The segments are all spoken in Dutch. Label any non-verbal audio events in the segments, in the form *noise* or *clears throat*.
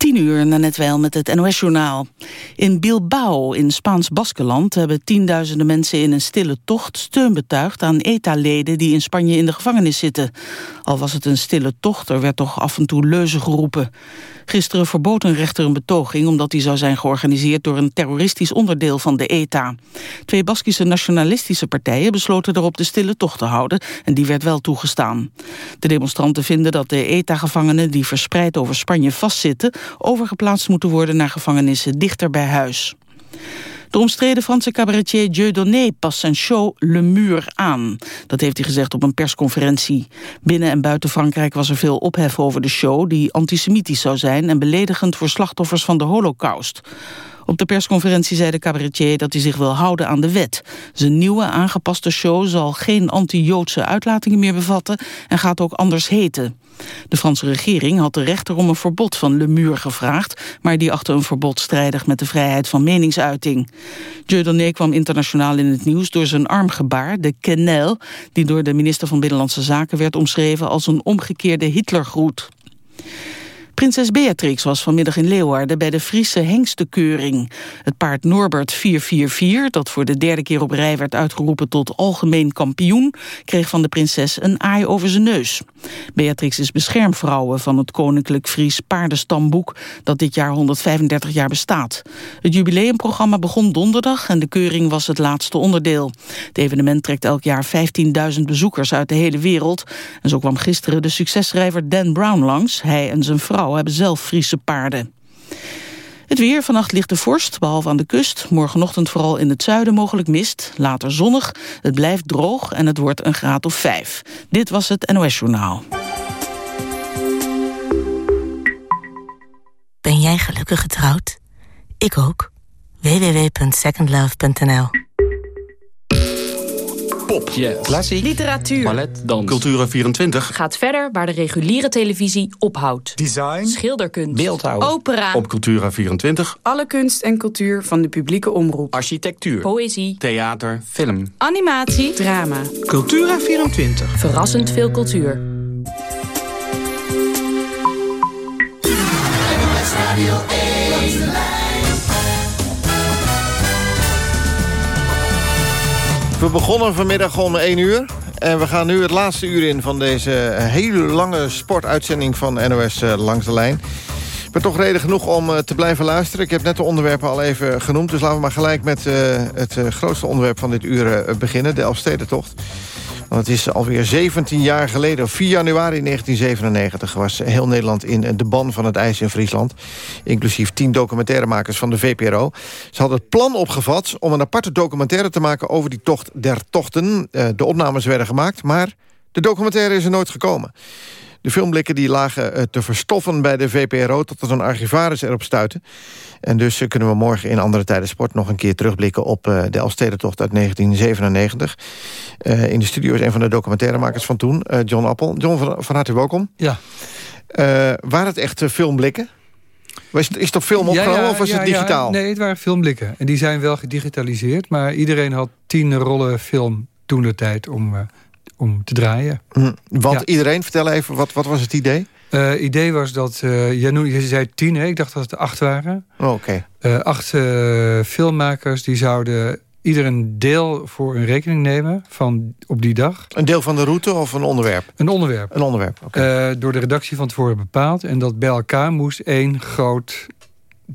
Tien uur net wel met het NOS-journaal. In Bilbao, in Spaans-Baskeland, hebben tienduizenden mensen in een stille tocht steun betuigd aan ETA-leden die in Spanje in de gevangenis zitten. Al was het een stille tocht, er werd toch af en toe leuzen geroepen. Gisteren verbood een rechter een betoging omdat die zou zijn georganiseerd door een terroristisch onderdeel van de ETA. Twee Baskische nationalistische partijen besloten erop de stille tocht te houden en die werd wel toegestaan. De demonstranten vinden dat de ETA-gevangenen die verspreid over Spanje vastzitten overgeplaatst moeten worden naar gevangenissen dichter bij huis. De omstreden Franse cabaretier Dieudonné past zijn show Le Mur aan. Dat heeft hij gezegd op een persconferentie. Binnen en buiten Frankrijk was er veel ophef over de show... die antisemitisch zou zijn en beledigend voor slachtoffers van de holocaust. Op de persconferentie zei de cabaretier dat hij zich wil houden aan de wet. Zijn nieuwe aangepaste show zal geen anti-Joodse uitlatingen meer bevatten... en gaat ook anders heten. De Franse regering had de rechter om een verbod van Le Mur gevraagd... maar die achtte een verbod strijdig met de vrijheid van meningsuiting. Dieudonné kwam internationaal in het nieuws door zijn armgebaar, de quenelle... die door de minister van Binnenlandse Zaken werd omschreven als een omgekeerde Hitlergroet. Prinses Beatrix was vanmiddag in Leeuwarden bij de Friese hengstenkeuring. Het paard Norbert 444, dat voor de derde keer op rij werd uitgeroepen tot algemeen kampioen, kreeg van de prinses een aai over zijn neus. Beatrix is beschermvrouwe van het Koninklijk Fries Paardenstamboek, dat dit jaar 135 jaar bestaat. Het jubileumprogramma begon donderdag en de keuring was het laatste onderdeel. Het evenement trekt elk jaar 15.000 bezoekers uit de hele wereld. En zo kwam gisteren de successchrijver Dan Brown langs, hij en zijn vrouw hebben zelf Friese paarden. Het weer, vannacht ligt de vorst, behalve aan de kust. Morgenochtend vooral in het zuiden mogelijk mist. Later zonnig, het blijft droog en het wordt een graad of vijf. Dit was het NOS Journaal. Ben jij gelukkig getrouwd? Ik ook. www.secondlove.nl Pop, Jazz. klassiek, Literatuur. ballet, dans. Cultura24. Gaat verder waar de reguliere televisie ophoudt. Design. Schilderkunst. Beeldhouw. Opera. Op Cultura24. Alle kunst en cultuur van de publieke omroep. Architectuur. Poëzie. Theater. Film. Animatie. Drama. Cultura24. Verrassend veel cultuur. We begonnen vanmiddag om 1 uur. En we gaan nu het laatste uur in van deze hele lange sportuitzending van NOS eh, Langs de Lijn. Maar toch reden genoeg om eh, te blijven luisteren. Ik heb net de onderwerpen al even genoemd. Dus laten we maar gelijk met eh, het grootste onderwerp van dit uur beginnen. De Elfstedentocht. Want het is alweer 17 jaar geleden, op 4 januari 1997... was heel Nederland in de ban van het ijs in Friesland. Inclusief 10 documentairemakers van de VPRO. Ze hadden het plan opgevat om een aparte documentaire te maken... over die tocht der tochten. Eh, De opnames werden gemaakt, maar de documentaire is er nooit gekomen. De filmblikken die lagen eh, te verstoffen bij de VPRO... totdat een archivaris erop stuitte. En dus eh, kunnen we morgen in Andere Tijden Sport... nog een keer terugblikken op eh, de Elfstedentocht uit 1997. Eh, in de studio is een van de documentairemakers van toen, John Appel. John, van, harte welkom. Ja. Waren het echt filmblikken? Was het, is het op film opgenomen of was ja, het digitaal? Nee, het waren filmblikken. En die zijn wel gedigitaliseerd. Maar iedereen had tien rollen film toen de tijd om, om te draaien. Hm, Want Ja. iedereen, vertel even, wat, wat was het idee? Het idee was dat, eh jij noemde, je zei tien, hè? ik dacht dat het acht waren. Oh, Oké. Eh, acht eh, filmmakers die zouden ieder een deel voor een rekening nemen van op die dag. Een deel van de route of een onderwerp? Een onderwerp. Een onderwerp, oké. Eh, door de redactie van tevoren bepaald. En dat bij elkaar moest één groot,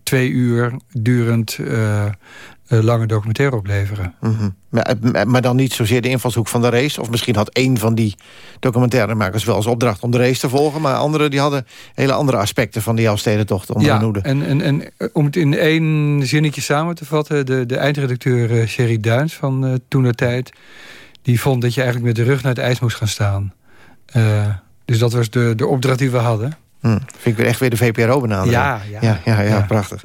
twee uur durend eh, eh, lange documentaire opleveren. Mhm. maar, maar dan niet zozeer de invalshoek van de race. Of misschien had één van die documentairemakers wel als opdracht om de race te volgen. Maar anderen die hadden hele andere aspecten van die Elfstedentocht onder ja, de en, en, en eh, om het in één zinnetje samen te vatten... de, de eindredacteur eh, Sherry Duins van eh toen de tijd... die vond dat je eigenlijk met de rug naar het ijs moest gaan staan. Eh, dus dat was de, de opdracht die we hadden. Hm, vind ik weer echt weer de VPRO benaderen. Ja, ja. ja, ja, ja, Ja. prachtig.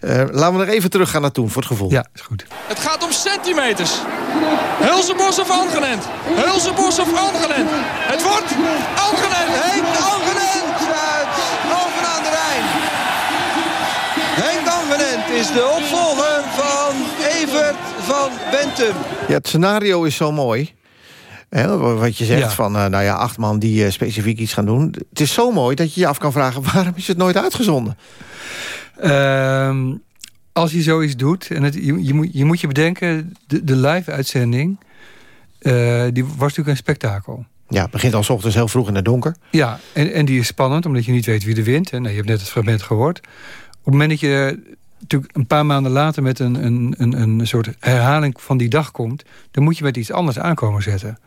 Eh, laten we nog even teruggaan naar toen, voor het gevoel. Ja, is goed. Het gaat om centimeters. Hulsenbos of Angenent? Hulsenbos of Angenent? Het wordt Angenent. Henk Angenent uit aan de Rijn. Henk Angenent is de opvolger van Evert van Bentum. Ja, het scenario is zo mooi. Wat je zegt Ja. van, eh, nou ja, acht man die eh, specifiek iets gaan doen. Het is zo mooi dat je je af kan vragen... *laughs* waarom is het nooit uitgezonden? Ehm, als je zoiets doet, en het, je, je, moet, je moet je bedenken, de, de live-uitzending, eh, die was natuurlijk een spektakel. Ja, het begint al 's ochtends heel vroeg in het donker. Ja, en, en die is spannend, omdat je niet weet wie er wint. Hè. Nou, je hebt net het fragment gehoord. Op het moment dat je natuurlijk een paar maanden later... met een, een, een, een soort herhaling van die dag komt... dan moet je met iets anders aankomen zetten.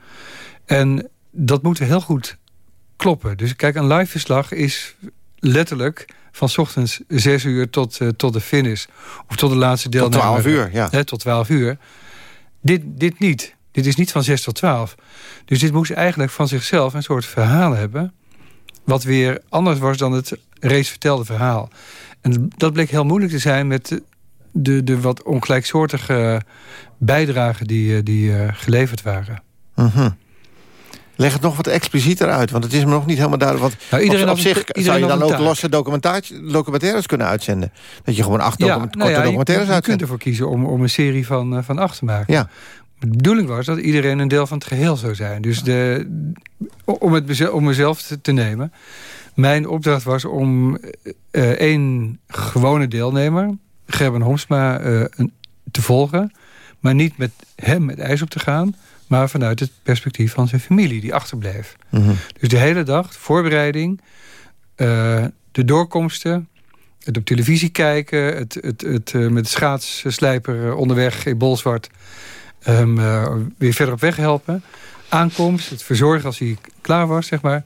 En dat moet heel goed kloppen. Dus kijk, een live verslag is letterlijk van 's ochtends 6 uur tot, eh, tot de finish. Of tot de laatste Tot deelname. 12 uur, ja. Hè, tot 12 uur. Dit, dit niet. Dit is niet van 6 tot 12. Dus dit moest eigenlijk van zichzelf een soort verhaal hebben... wat weer anders was dan het reeds vertelde verhaal. En dat bleek heel moeilijk te zijn met de, de, wat ongelijksoortige bijdragen die, eh, die eh, geleverd waren. Mhm. Leg het nog wat explicieter uit, want het is me nog niet helemaal duidelijk. Wat, Nou, iedereen op, zich iedereen zou je dan ook losse documentaires kunnen uitzenden. Dat je gewoon acht document- nou korte ja, je- documentaires je, je kunt uitzendt. ervoor kiezen om, om een serie van, eh, van acht te maken. Ja. De bedoeling was dat iedereen een deel van het geheel zou zijn. Dus de, om het om mezelf te, te nemen. Mijn opdracht was om eh, één gewone deelnemer, Gerben Homsma, eh, te volgen. Maar niet met hem het ijs op te gaan. Maar vanuit het perspectief van zijn familie die achterbleef. Mhm. Dus de hele dag, voorbereiding, eh, de doorkomsten, het op televisie kijken, het, het, het met de schaatsslijper onderweg in Bolzwart eh, weer verder op weg helpen. Aankomst, het verzorgen als hij klaar was, zeg maar.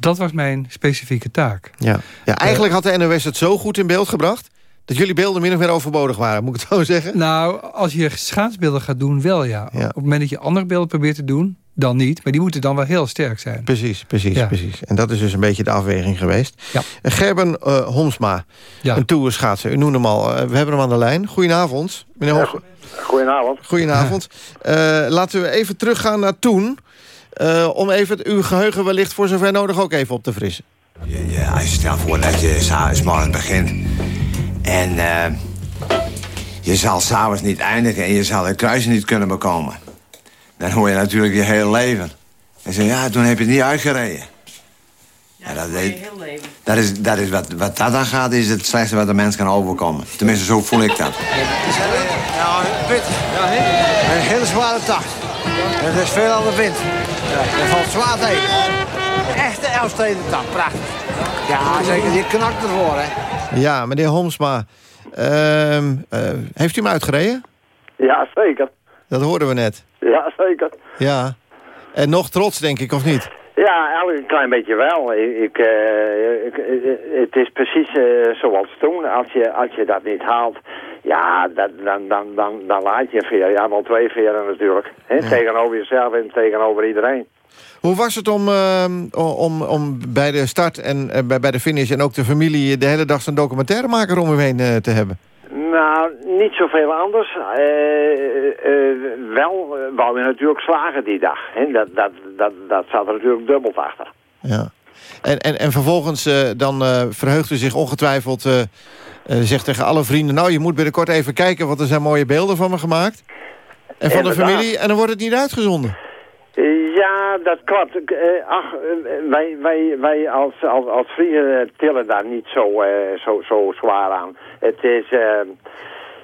Dat was mijn specifieke taak. Ja. ja, eigenlijk had de NOS het zo goed in beeld gebracht... dat jullie beelden min of meer overbodig waren, moet ik het zo zeggen? Nou, als je schaatsbeelden gaat doen, wel ja. Ja. Op het moment dat je andere beelden probeert te doen, dan niet. Maar die moeten dan wel heel sterk zijn. Precies, precies, Ja. precies. En dat is dus een beetje de afweging geweest. Ja. Gerben eh, Homsma, Ja. een toerschaatser. U noemde hem al. Eh, we hebben hem aan de lijn. Goedenavond, meneer Homsma. Goedenavond. Goedenavond. *laughs* Eh, laten we even teruggaan naar toen. Eh, om even het- uw geheugen wellicht voor zover nodig ook even op te frissen. Je, je, als je stel voor dat je s'avonds morgens begint. En eh, je zal s'avonds niet eindigen en je zal het kruis niet kunnen bekomen. Dan hoor je natuurlijk je hele leven. En zeg ja, toen heb je het niet uitgereden. Ja, dat, is, dat is, dat is wat, wat dat dan gaat, is het slechtste wat een mens kan overkomen. Tenminste, zo voel ik dat. Ja, wit. Ja, Een hele zware dag. En er is veel aan de wind. Ja, er valt zwaar tegen. Echte Elfstedentak, prachtig. Ja, zeker. Die knakt ervoor, hè. Ja, meneer Homsma. ehm, eh, heeft u hem uitgereden? Ja, zeker. Dat hoorden we net. Ja, zeker. Ja. En nog trots, denk ik, of niet? Ja, eigenlijk een klein beetje wel. Ik, ik, eh, ik- eh, het is precies eh, zoals toen. Als je, als je dat niet haalt, ja, dat, dan, dan, dan, dan laat je een veer. Ja, wel twee veren natuurlijk. Hè? Tegenover jezelf en tegenover iedereen. Hoe was het om, ehm, om, om bij de start en eh, bij, bij de finish... en ook de familie de hele dag zo'n documentairemaker om u heen eh, te hebben? Nou, niet zoveel anders. Eh, eh, wel eh, wou je natuurlijk slagen die dag. Hè? Dat, dat, dat, dat zat er natuurlijk dubbel achter. Ja. En, en, en vervolgens dan verheugt u zich ongetwijfeld... zegt tegen alle vrienden... nou, je moet binnenkort even kijken... want er zijn mooie beelden van me gemaakt. En van de familie. En dan wordt het niet uitgezonden. Ja, dat klopt. Eh, ach, eh, wij, wij, wij als, als, als Friesen eh, tillen daar niet zo, zo, zo zwaar aan. Het is,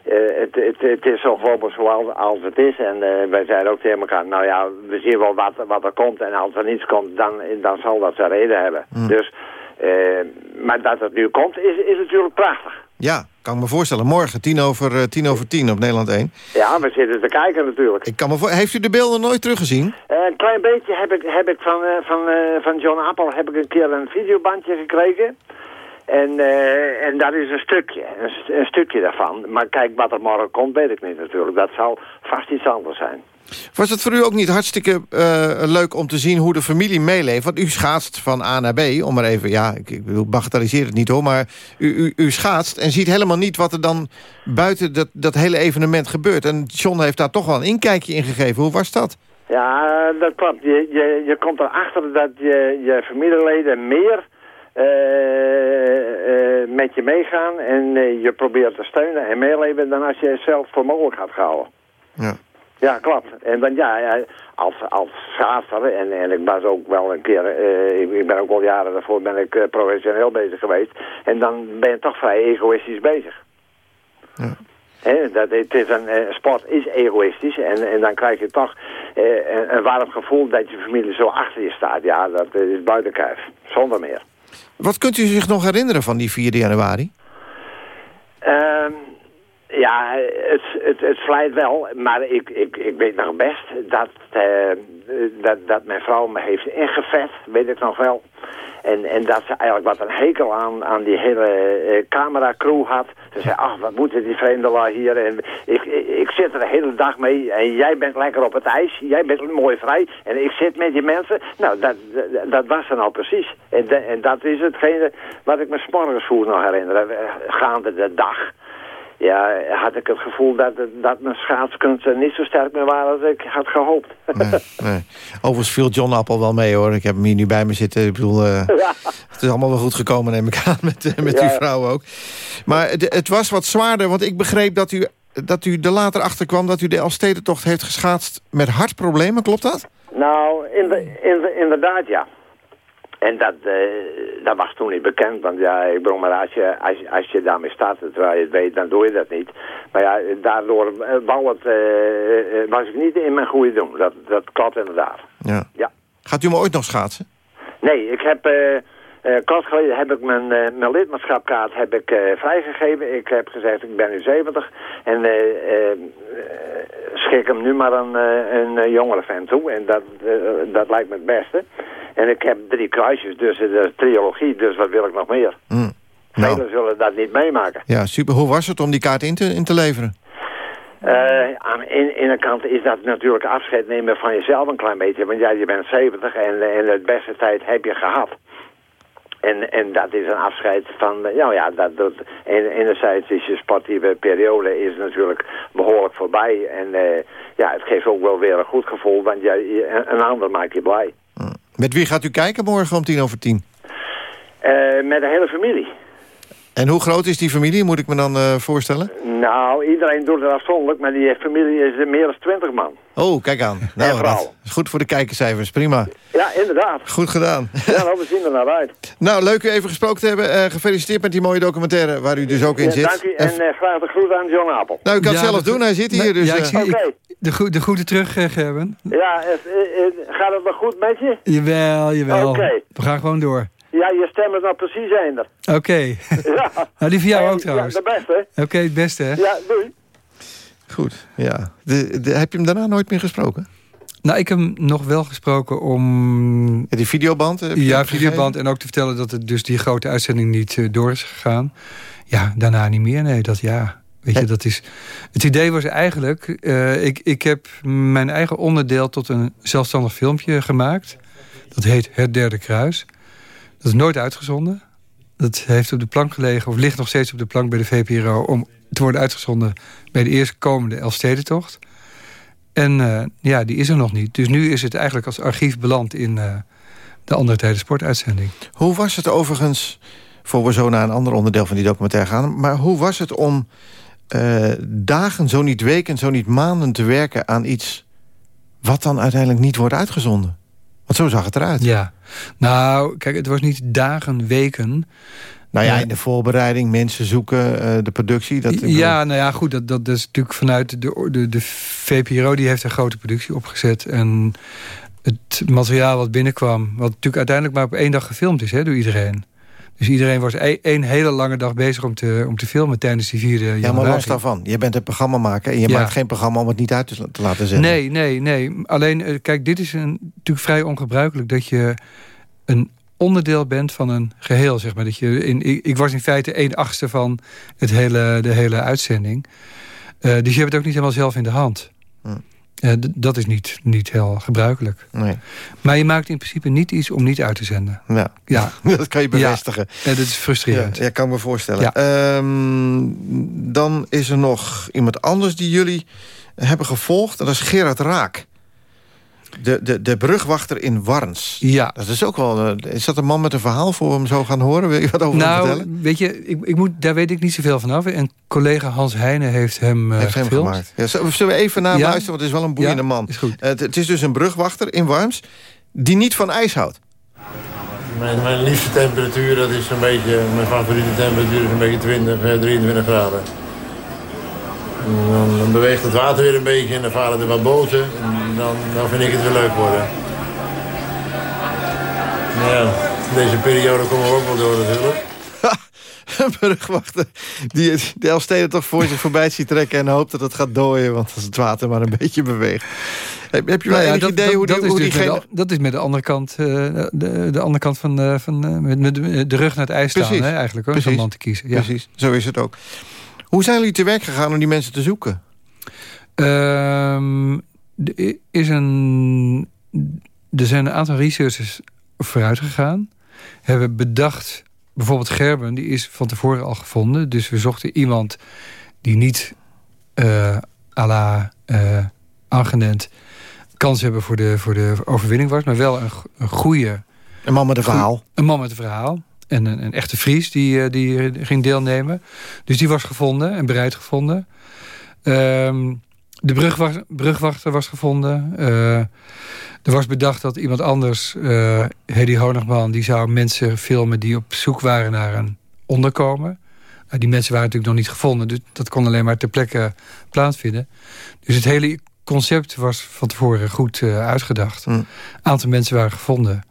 het, het, het is zo gewoon zoals als het is. En wij zeiden ook tegen elkaar, nou ja, we zien wel wat, wat er komt. En als er niets komt, dan, dan zal dat zijn reden hebben. Dus, eh, maar dat het nu komt, is, is natuurlijk prachtig. Ja, kan me voorstellen. Morgen tien over, eh, tien over tien op Nederland 1. Ja, we zitten te kijken natuurlijk. Ik kan me voor... Heeft u de beelden nooit teruggezien? Eh, een klein beetje heb ik, heb ik van, eh, van, van John Appel heb ik een keer een videobandje gekregen. En, eh, en dat is een stukje, een, st- een stukje daarvan. Maar kijk, wat er morgen komt, weet ik niet natuurlijk. Dat zal vast iets anders zijn. Was het voor u ook niet hartstikke eh, leuk om te zien hoe de familie meeleeft? Want u schaatst van A naar B, om maar even... Ja, ik, ik bedoel, bagatelliseer het niet hoor, maar u, u, u schaatst... en ziet helemaal niet wat er dan buiten dat, dat hele evenement gebeurt. En John heeft daar toch wel een inkijkje in gegeven. Hoe was dat? Ja, dat klopt. Je, je, je komt erachter dat je, je familieleden meer met je meegaan. En eh, je probeert te steunen en meeleven dan als je het zelf voor mogelijk gaat houden. Ja. Ja, klopt. En dan ja, ja, als, als schaatser, en, en ik was ook wel een keer, eh, ik, ik ben ook al jaren daarvoor ben ik eh, professioneel bezig geweest. En dan ben je toch vrij egoïstisch bezig. Ja. Dat, het is een, eh, sport is egoïstisch en, en dan krijg je toch eh, een, een warm gevoel dat je familie zo achter je staat. Ja, dat is buiten kijf. Zonder meer. Wat kunt u zich nog herinneren van die 4 januari? Ehm, ja, het, het, het vlijt wel, maar ik, ik, ik weet nog best dat, eh, dat, dat mijn vrouw me heeft ingevet, weet ik nog wel. En, en dat ze eigenlijk wat een hekel aan, aan die hele eh, cameracrew had. Ze zei, ach, wat moeten die vreemdelui hier? En ik, ik, zit er de hele dag mee en jij bent lekker op het ijs. Jij bent mooi vrij en ik zit met die mensen. Nou, dat, dat, was er nou precies. En, en dat is hetgene wat ik me s'morgens vroeg nog herinner. eh, Gaande de dag ja, had ik het gevoel dat, dat mijn schaatskunsten niet zo sterk meer waren als ik had gehoopt. Nee, nee. Overigens viel John Appel wel mee, hoor. Ik heb hem hier nu bij me zitten. Ik bedoel, eh, *laughs* Ja. het is allemaal wel goed gekomen, neem ik aan, met, eh, met Ja. uw vrouw ook. Maar het, het was wat zwaarder, want ik begreep dat u, dat u er later achter kwam... dat u de Elfstedentocht heeft geschaatst met hartproblemen, klopt dat? Nou, in de, in de, inderdaad, ja. En dat, eh, dat was toen niet bekend, want ja, ik bedoel, maar als je, als, je- als je daarmee start, terwijl je het weet, dan doe je dat niet. Maar ja, daardoor eh, wou het, eh, was ik niet in mijn goede doen. Dat, dat klopt inderdaad. Ja. Ja. Gaat u me ooit nog schaatsen? Nee, ik heb, eh, kort geleden heb ik mijn, mijn lidmaatschapkaart heb ik, vrijgegeven. Ik heb gezegd, ik ben nu 70 en schik hem nu maar een, een jongere fan toe. En dat, dat lijkt me het beste. En ik heb drie kruisjes, dus de is trilogie, dus wat wil ik nog meer? Velen Nou, zullen dat niet meemaken. ja, super. Hoe was het om die kaart in te, in te leveren? Eh, aan de ene kant is dat natuurlijk afscheid nemen van jezelf een klein beetje. Want ja, je bent 70 en, en het beste tijd heb je gehad. En, en dat is een afscheid van, eh, nou ja, dat, dat, en, enerzijds is je sportieve periode is natuurlijk behoorlijk voorbij. En eh, ja, het geeft ook wel weer een goed gevoel, want een, een ander maakt je blij. Met wie gaat u kijken morgen om tien over tien? Eh, met de hele familie. En hoe groot is die familie, moet ik me dan eh, voorstellen? Nou, iedereen doet het afzonderlijk, maar die familie is er meer dan 20 man. Oh, kijk aan. Nou, dat is goed voor de kijkercijfers. Prima. Ja, inderdaad. Goed gedaan. Ja, nou, we zien er naar uit. *laughs* nou, leuk u even gesproken te hebben. Eh, gefeliciteerd met die mooie documentaire waar u dus ook in Ja, zit. dank u en eh, graag de groet aan John Apel. Nou, ik kan het Ja, zelf doen. Hij zit hier. Dus, ja, ik zie, ik- de, goe- de groeten terug, Gerben. Ja, gaat het nog goed met je? Jawel, jawel. Oké. We gaan gewoon door. Ja, je stem is nou precies eender. Oké. *laughs* Ja. nou, die van jou ook trouwens. Ja, de beste. Oké, het beste, hè? Ja, doei. Goed, ja. De, de- heb je hem daarna nooit meer gesproken? Nou, ik heb hem nog wel gesproken om... Ja, die videoband? heb je Ja, videoband. gegeven? En ook te vertellen dat het dus die grote uitzending niet eh, door is gegaan. Ja, daarna niet meer. Nee, dat ja. Weet je, dat is... Het idee was eigenlijk... eh, ik, ik heb mijn eigen onderdeel tot een zelfstandig filmpje gemaakt. Dat heet Het Derde Kruis. Dat is nooit uitgezonden. Dat heeft op de plank gelegen, of ligt nog steeds op de plank bij de VPRO... om te worden uitgezonden bij de eerstkomende Elfstedentocht. En eh, ja, die is er nog niet. Dus nu is het eigenlijk als archief beland in eh, de andere tijden sportuitzending. Hoe was het overigens, voor we zo naar een ander onderdeel van die documentaire gaan... maar hoe was het om eh, dagen, zo niet weken, zo niet maanden te werken aan iets... wat dan uiteindelijk niet wordt uitgezonden? Want zo zag het eruit. Ja. Nou, kijk, het was niet dagen, weken. Nou ja, Ja. in de voorbereiding, mensen zoeken, eh, de productie. Dat, Ja, nou ja, goed, dat, dat is natuurlijk vanuit de, de, de VPRO... die heeft een grote productie opgezet. En het materiaal wat binnenkwam... wat natuurlijk uiteindelijk maar op één dag gefilmd is hè, door iedereen. Dus iedereen was e- één hele lange dag bezig om te, om te filmen... tijdens die vierde Ja, maar los daarvan. Je bent een programma maken en je Ja. maakt geen programma om het niet uit te, te laten zetten. Nee, nee, nee. Alleen, eh, kijk, dit is een, natuurlijk vrij ongebruikelijk... dat je een onderdeel bent van een geheel, zeg maar. Dat je in, ik, ik was in feite een achtste van het hele, de hele uitzending. Eh, dus je hebt het ook niet helemaal zelf in de hand. Hm. D- dat is niet, niet heel gebruikelijk. Nee. Maar je maakt in principe niet iets om niet uit te zenden. Ja. Ja, *laughs* dat kan je bevestigen. en dat is Ja, frustrerend. ja, kan me voorstellen. Ja. Ehm, dan is er nog iemand anders die jullie hebben gevolgd. En dat is Gerard Raak. De, de, de brugwachter in Warns. Ja. Dat is ook wel... eh, is dat een man met een verhaal voor hem zo gaan horen? Wil je wat over hem nou, vertellen? weet je, ik, ik moet, daar weet ik niet zoveel van af. En collega Hans Heijnen heeft hem uh, heeft hem gefilmd. gemaakt. Ja, zullen we even naar Ja. luisteren? Want het is wel een boeiende Ja, man. is goed. Het, het is dus een brugwachter in Warns... die niet van ijs houdt. Mijn, mijn liefste temperatuur, dat is een beetje, mijn favoriete temperatuur is een beetje 20, eh, 23 graden. En Dan, dan beweegt het water weer een beetje en dan varen er wat boten. En dan, dan vind ik het weer leuk worden. Nou ja, deze periode komen we ook wel door natuurlijk. *laughs* Een brugwachter die de Elfsteden toch voor zich voorbij ziet trekken... en hoopt dat het gaat dooien, want als het water maar een beetje beweegt. Heb, heb je wel Nou ja, enig idee hoe, die, dat is hoe dus diegene... met de, dat is met de andere kant, eh, de, de andere kant van, eh, van eh, met, met de, de rug naar het ijs staan, Precies. hè, eigenlijk, hoor, zo'n man te kiezen. Ja. Precies, zo is het ook. Hoe zijn jullie te werk gegaan om die mensen te zoeken? Ehm, er is een, er zijn een aantal researchers vooruit gegaan. Hebben bedacht, bijvoorbeeld Gerben, die is van tevoren al gevonden. Dus we zochten iemand die niet eh à la Angenent kans hebben voor de, voor de overwinning was. Maar wel een, een goede... Een man met een verhaal. Een man met een verhaal. En een, een echte Fries die, eh, die ging deelnemen. Dus die was gevonden en bereid gevonden. Ehm, de brugwachter, brugwachter was gevonden. Eh, er was bedacht dat iemand anders, eh Hedy Honigman... die zou mensen filmen die op zoek waren naar een onderkomen. Nou, die mensen waren natuurlijk nog niet gevonden. Dus dat kon alleen maar ter plekke plaatsvinden. Dus het hele concept was van tevoren goed eh, uitgedacht. Een aantal mensen waren gevonden.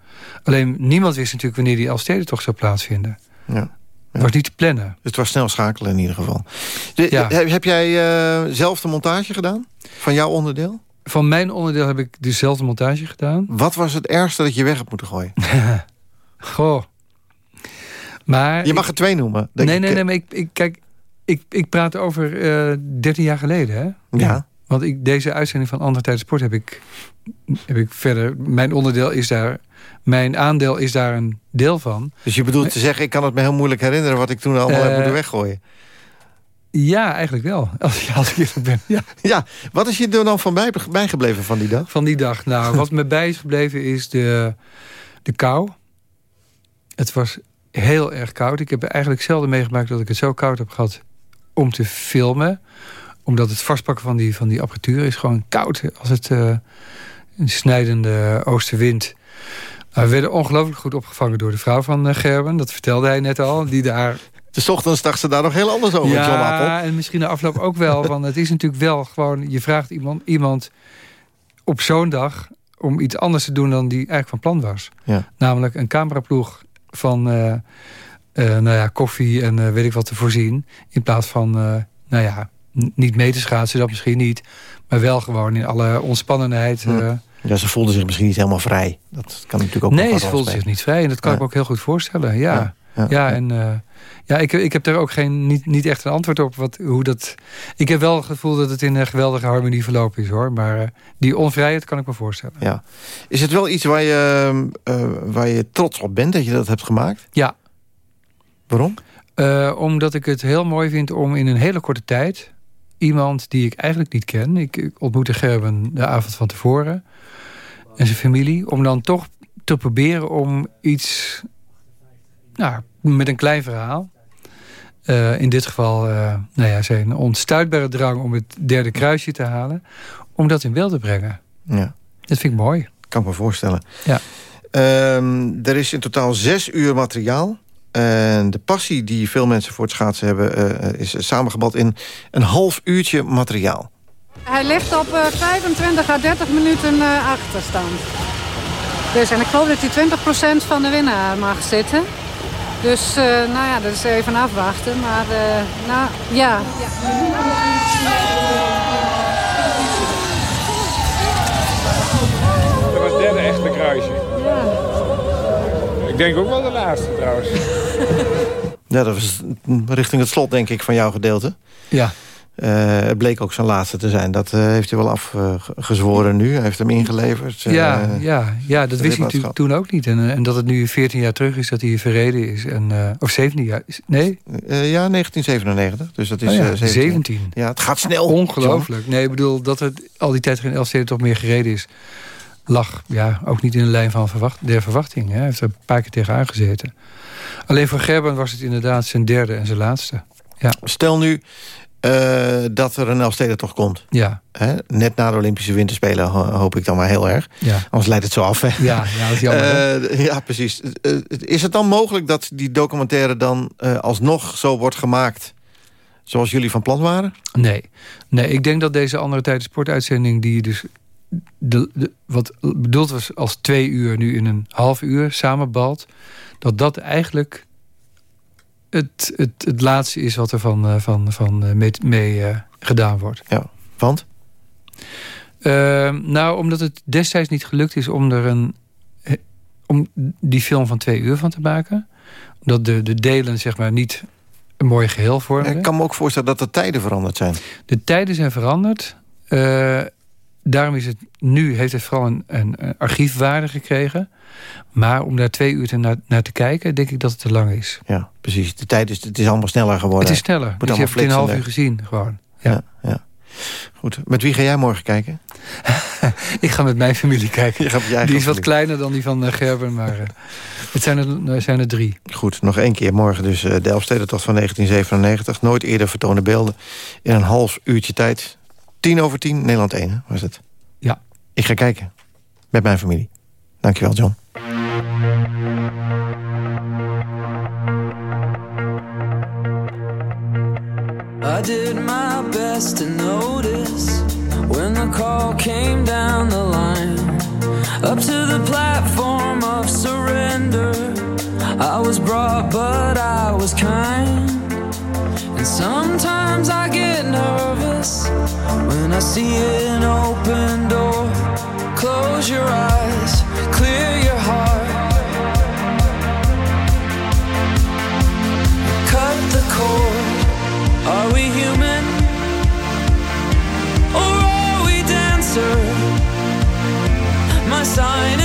Alleen niemand wist natuurlijk wanneer die Elfstedentocht zou plaatsvinden. Ja. Het was niet te plannen. Dus het was snel schakelen in ieder geval. De- Ja. heb, heb jij eh, zelf de montage gedaan? Van jouw onderdeel? Van mijn onderdeel heb ik dezelfde montage gedaan. Wat was het ergste dat je weg hebt moeten gooien? *laughs* Goh. Maar Je mag er twee noemen. Nee, nee, nee, maar ik, ik, kijk, ik, ik praat over eh 13 jaar geleden, hè? Ja. Want ik, deze uitzending van Andere Tijd Sport heb ik, heb ik verder... Mijn onderdeel is daar... Mijn aandeel is daar een deel van. Dus je bedoelt te zeggen, ik kan het me heel moeilijk herinneren... wat ik toen allemaal heb Eh, moeten weggooien. Ja, eigenlijk wel. *laughs* Als, als ik eerlijk ben. Ja. Ja, wat is je er dan van bij, bijgebleven van die dag? Van die dag. Nou, wat me bij is gebleven is de, de kou. Het was heel erg koud. Ik heb eigenlijk zelden meegemaakt dat ik het zo koud heb gehad om te filmen. Omdat het vastpakken van die, van die apparatuur is gewoon koud. Als het eh, een snijdende oostenwind. Nou, we werden ongelooflijk goed opgevangen door de vrouw van eh, Gerben. Dat vertelde hij net al. Die daar De ochtends dacht ze daar nog heel anders over, ja, en misschien de afloop ook wel. *laughs* Want het is natuurlijk wel gewoon... Je vraagt iemand, iemand op zo'n dag om iets anders te doen dan die eigenlijk van plan was. Ja. Namelijk een cameraploeg van eh, eh, nou ja, koffie en eh, weet ik wat te voorzien. In plaats van, eh, nou ja, niet mee te schaatsen, dat misschien niet. Maar wel gewoon in alle ontspannenheid. Hm. Ja, ze voelde zich misschien niet helemaal vrij. Dat kan natuurlijk ook nee, ze voelde spelen. zich niet vrij. En dat kan Ja. ik me ook heel goed voorstellen. Ja, Ja, en eh, ja, ik, ik heb daar ook geen, niet, niet echt een antwoord op. Wat, hoe dat, ik heb wel het gevoel dat het in een geweldige harmonie verlopen is hoor. Maar eh, die onvrijheid kan ik me voorstellen. Ja. Is het wel iets waar je, eh, waar je trots op bent dat je dat hebt gemaakt? Ja. Waarom? Omdat ik het heel mooi vind om in een hele korte tijd... iemand die ik eigenlijk niet ken... ik, ik ontmoette Gerben de avond van tevoren... en zijn familie... om dan toch te proberen om iets... Nou, met een klein verhaal... eh, in dit geval eh, nou ja, zijn onstuitbare drang om het derde kruisje te halen... om dat in beeld te brengen. Ja. Dat vind ik mooi. Kan ik me voorstellen. Ja. Ehm, er is in totaal zes uur materiaal. En de passie die veel mensen voor het schaatsen hebben... eh, is samengebald in een half uurtje materiaal. Hij ligt op eh, 25 à 30 minuten eh, achterstand. Dus, en ik geloof dat hij 20% van de winnaar mag zitten. Dus, eh, nou ja, dat is even afwachten. Maar, eh, nou, ja. Dat was het derde echte kruisje. Ik denk ook wel de laatste trouwens. *laughs* Ja, dat was richting het slot, denk ik, van jouw gedeelte. Ja. Eh, het bleek ook zijn laatste te zijn. Dat eh, heeft hij wel afgezworen nu. Hij heeft hem ingeleverd. Ja, Eh, ja, ja, dat wist hij toen ook niet. En, en dat het nu 14 jaar terug is dat hij verreden is. En, of 17 jaar. Nee? ja, 1997. Dus dat is Oh ja, eh, 17. 17. Ja, het gaat snel. Ongelooflijk. Nee, ik bedoel dat het al die tijd geen Elfsteden toch meer gereden is. lag ja, ook niet in de lijn van verwacht, der verwachting. Hij heeft er een paar keer tegen aangezeten. Alleen voor Gerben was het inderdaad zijn derde en zijn laatste. Ja. Stel nu uh, dat er een Elfstedentocht komt. Ja. Hè? Net na de Olympische Winterspelen hoop ik dan maar heel erg. Ja. Anders leidt het zo af. Hè? Ja, ja, dat is jammer. Uh, ja, precies. Uh, is het dan mogelijk dat die documentaire dan alsnog zo wordt gemaakt... zoals jullie van plan waren? Nee. nee ik denk dat deze andere tijden sportuitzending... die dus de, de, wat bedoeld was als twee uur... nu in een half uur samenbalt... dat dat eigenlijk het, het, het laatste is wat er van, uh, van, van uh, mee, mee uh, gedaan wordt. Ja, want? Ehm, nou, omdat het destijds niet gelukt is om er een om die film van twee uur van te maken. Dat de, de delen zeg maar niet een mooi geheel vormen. Ik kan me ook voorstellen dat de tijden veranderd zijn. De tijden zijn veranderd. Daarom is het nu heeft het vooral een, een, een archiefwaarde gekregen. Maar om daar twee uur te naar, naar, te kijken, denk ik dat het te lang is. Ja, precies. De tijd is, het is allemaal sneller geworden. Het is sneller. Dus je hebt het in een half uur gezien, gewoon. Ja. ja, ja. Goed. Met wie ga jij morgen kijken? *laughs* ik ga met mijn familie kijken. Je gaat met je die is familie. wat kleiner dan die van uh, Gerben, maar uh, het zijn er, zijn er drie. Goed, nog één keer. Morgen dus uh, de Elfstedentocht van 1997. Nooit eerder vertonen beelden. In een half uurtje tijd. Tien over tien, Nederland 1, hè? was het? Ja. Ik ga kijken. Met mijn familie. Dankjewel, John. I did my best to notice when the call came down the line. Up to the platform of surrender. I was brought, but I was kind. And sometimes I get nervous when I see an open door. Close your eyes, clear your heart. Cut the cord. Are we human? Or are we dancer? My sign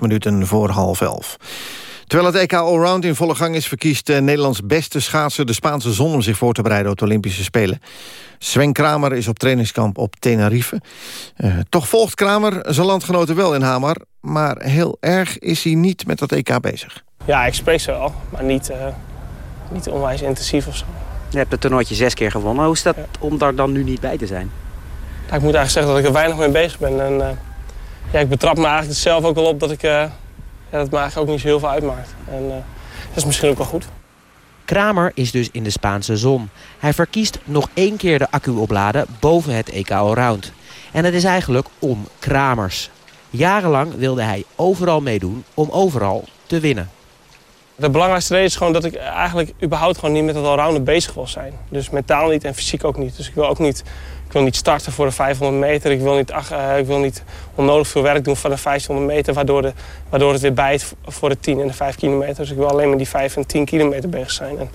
Zes minuten voor half elf. Terwijl het EK Allround in volle gang is... verkiest de Nederlands beste schaatser de Spaanse zon... om zich voor te bereiden op de Olympische Spelen. Sven Kramer is op trainingskamp op Tenerife. Eh, toch volgt Kramer zijn landgenoten wel in Hamar... maar heel erg is hij niet met dat EK bezig. Ja, ik spreek ze wel, maar niet, eh, niet onwijs intensief of zo. Je hebt het toernooitje zes keer gewonnen. Hoe is dat om daar dan nu niet bij te zijn? Ik moet eigenlijk zeggen dat ik er weinig mee bezig ben. En, eh, ja, ik betrap me eigenlijk zelf ook wel op dat, ik, eh, ja, dat het me eigenlijk ook niet zo heel veel uitmaakt. En eh, dat is misschien ook wel goed. Kramer is dus in de Spaanse zon. Hij verkiest nog één keer de accu opladen boven het EK Allround. En het is eigenlijk om Kramers. Jarenlang wilde hij overal meedoen om overal te winnen. De belangrijkste reden is gewoon dat ik eigenlijk überhaupt gewoon niet met het allrounder bezig wil zijn. Dus mentaal niet en fysiek ook niet. Dus ik wil ook niet, ik wil niet starten voor de 500 meter. Ik wil niet, ach, uh, ik wil niet onnodig veel werk doen van de 1500 meter... waardoor, de, waardoor het weer bijt voor de 10 en de 5 kilometer. Dus ik wil alleen maar die 5 en 10 kilometer bezig zijn. En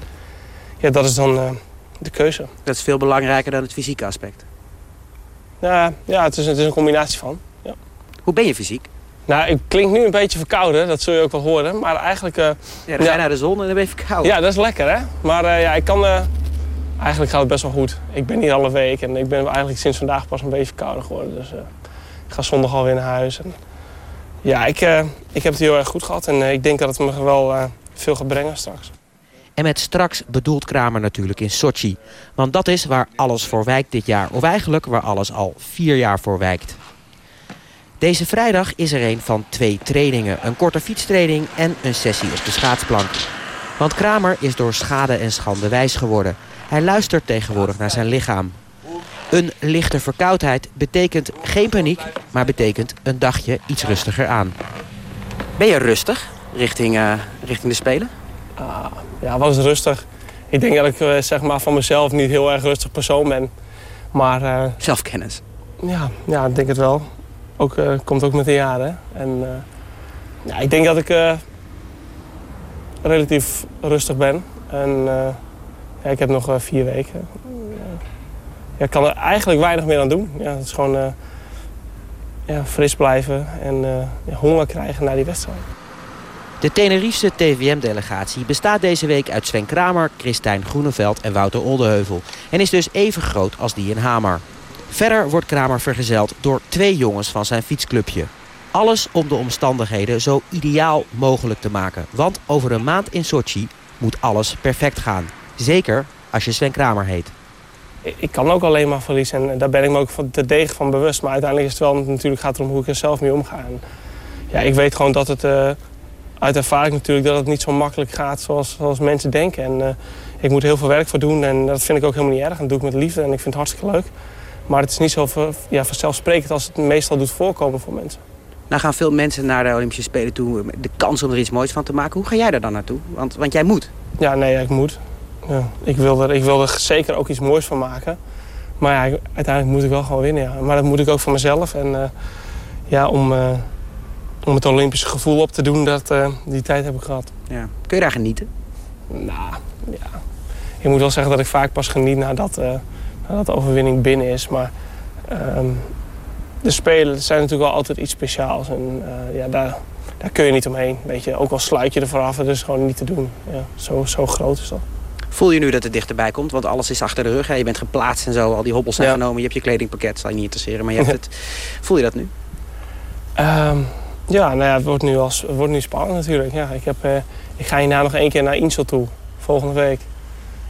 ja, dat is dan uh, de keuze. Dat is veel belangrijker dan het fysieke aspect? Ja, ja het, is, het is een combinatie van. Ja. Hoe ben je fysiek? Nou, ik klink nu een beetje verkouden, dat zul je ook wel horen. Maar eigenlijk... Uh, ja, dan ga je naar de zon en dan ben je verkouden. Ja, dat is lekker, hè? Maar ja, ik kan... Eigenlijk gaat het best wel goed. Ik ben hier alle week en ik ben eigenlijk sinds vandaag pas een beetje verkouden geworden. Dus ik ga zondag alweer naar huis. En, ja, ik, ik heb het heel erg goed gehad en ik denk dat het me wel veel gaat brengen straks. En met straks bedoelt Kramer natuurlijk in Sochi. Want dat is waar alles voor wijkt dit jaar. Of eigenlijk waar alles al vier jaar voor wijkt. Deze vrijdag is er een van twee trainingen. Een korte fietstraining en een sessie op de schaatsplank. Want Kramer is door schade en schande wijs geworden. Hij luistert tegenwoordig naar zijn lichaam. Een lichte verkoudheid betekent geen paniek, maar betekent een dagje iets rustiger aan. Ben je rustig richting, uh, richting de Spelen? Uh, ja, was rustig. Ik denk dat ik uh, zeg maar van mezelf niet heel erg rustig persoon ben. Maar, uh, Zelfkennis? Ja, ja, ik denk het wel. Ook, uh, komt ook met de jaren. En uh, ja, ik denk dat ik uh, relatief rustig ben. En ik heb nog vier weken. Ja, ik kan er eigenlijk weinig meer aan doen. Ja, het is gewoon ja, fris blijven en ja, honger krijgen naar die wedstrijd. De Tenerifse TVM-delegatie bestaat deze week uit Sven Kramer, Christijn Groeneveld en Wouter Oldeheuvel. En is dus even groot als die in Hamar. Verder wordt Kramer vergezeld door twee jongens van zijn fietsclubje. Alles om de omstandigheden zo ideaal mogelijk te maken. Want over een maand in Sochi moet alles perfect gaan. Zeker als je Sven Kramer heet. Ik kan ook alleen maar verliezen en daar ben ik me ook te degen van bewust. Maar uiteindelijk is het wel natuurlijk gaat het om hoe ik er zelf mee omga. En ja, ik weet gewoon dat het uh, uit ervaring natuurlijk dat het niet zo makkelijk gaat zoals, zoals mensen denken. En uh, ik moet heel veel werk voor doen en dat vind ik ook helemaal niet erg. En dat doe ik met liefde en ik vind het hartstikke leuk. Maar het is niet zo ja, vanzelfsprekend als het meestal doet voorkomen voor mensen. Nou gaan veel mensen naar de Olympische Spelen toe. De kans om er iets moois van te maken. Hoe ga jij daar dan naartoe? Want, want jij moet. Ja, nee, ik moet. Ja, ik, wil er, ik wil er zeker ook iets moois van maken. Maar ja, uiteindelijk moet ik wel gewoon winnen. Ja. Maar dat moet ik ook voor mezelf. En uh, ja, om, uh, om het Olympische gevoel op te doen, dat, uh, die tijd heb ik gehad. Ja. Kun je daar genieten? Nou, ja. Ik moet wel zeggen dat ik vaak pas geniet nadat dat de overwinning binnen is. Maar um, de Spelen zijn natuurlijk wel altijd iets speciaals. En ja, daar, daar kun je niet omheen. Weet je, ook al sluit je er vooraf, het is gewoon niet te doen. Ja, zo, zo groot is dat. Voel je nu dat het dichterbij komt? Want alles is achter de rug. Hè? Je bent geplaatst en zo. Al die hobbels zijn Ja. genomen. Je hebt je kledingpakket. Zal je niet interesseren. Maar je hebt het. Voel je dat nu? Ehm, ja, nou ja, het wordt nu, als, wordt nu spannend natuurlijk. Ja, ik, heb, eh, ik ga hierna nog één keer naar Insel toe. Volgende week.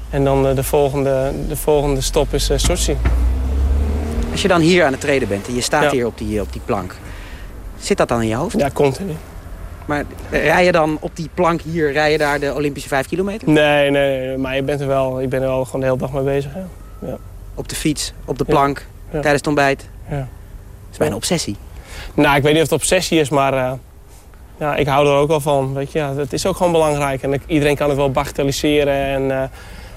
En dan eh, de, volgende, de volgende stop is uh, Sochi. Als je dan hier aan het treden bent. En je staat Ja. hier op die, op die plank. Zit dat dan in je hoofd? Ja, continu. Maar rij je dan op die plank hier. Rij je daar de Olympische 5 kilometer? Nee, nee, nee, maar je bent er wel, ik ben er wel gewoon de hele dag mee bezig. Ja. Ja. Op de fiets, op de plank. Ja. Tijdens het ontbijt. Ja. Dat is een obsessie. Nou, ik weet niet of het obsessie is, maar eh, ja, ik hou er ook wel van. Weet je, ja, het is ook gewoon belangrijk. En iedereen kan het wel bagatelliseren en eh,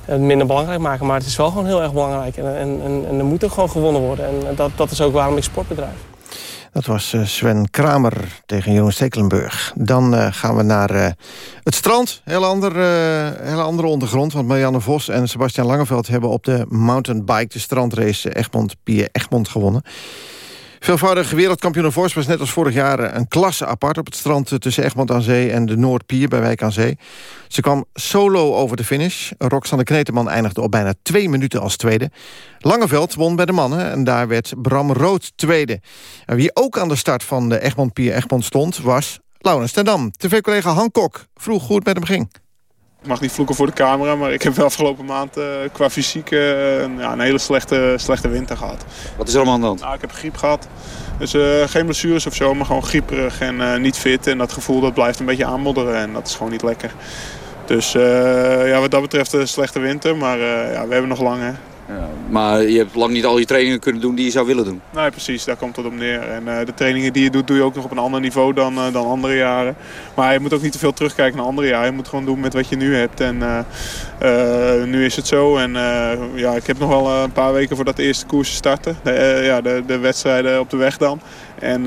het minder belangrijk maken. Maar het is wel gewoon heel erg belangrijk. En, en, en, en er moet ook gewoon gewonnen worden. En dat, dat is ook waarom ik sport bedrijf. Dat was eh, Sven Kramer tegen Jeroen Stekelenburg. Dan eh, gaan we naar eh, het strand. Heel ander, eh, hele andere ondergrond. Want Marianne Vos en Sebastian Langeveld hebben op de mountainbike... de strandrace Egmond Pier Egmond gewonnen. Veelvoudig wereldkampioen Vos was net als vorig jaar eh, een klasse apart... op het strand eh, tussen Egmond aan Zee en de Noordpier bij Wijk aan Zee. Ze kwam solo over de finish. Roxanne Kneteman eindigde op bijna twee minuten als tweede. Langeveld won bij de mannen en daar werd Bram Rood tweede. En wie ook aan de start van de Egmond Pier Egmond stond... was Laurens ten Dam. TV-collega Han Kok vroeg hoe het met hem ging. Ik mag niet vloeken voor de camera, maar ik heb wel afgelopen maand eh, qua fysiek eh, een, ja, een hele slechte, slechte winter gehad. Wat is er allemaal aan de hand? Nou, ik heb griep gehad. Dus eh, geen blessures of zo, maar gewoon grieperig en niet fit. En dat gevoel dat blijft een beetje aanmodderen en dat is gewoon niet lekker. Dus ja, wat dat betreft een slechte winter. Maar ja, we hebben nog lang hè. Maar je hebt lang niet al je trainingen kunnen doen die je zou willen doen. Nee, precies. Daar komt het op neer. En eh, de trainingen die je doet, doe je ook nog op een ander niveau dan, eh, dan andere jaren. Maar je moet ook niet te veel terugkijken naar andere jaren. Je moet gewoon doen met wat je nu hebt. En eh, nu is het zo. En ja, ik heb nog wel een paar weken voordat de eerste koersen starten. De, ja, de, de wedstrijden op de weg dan. En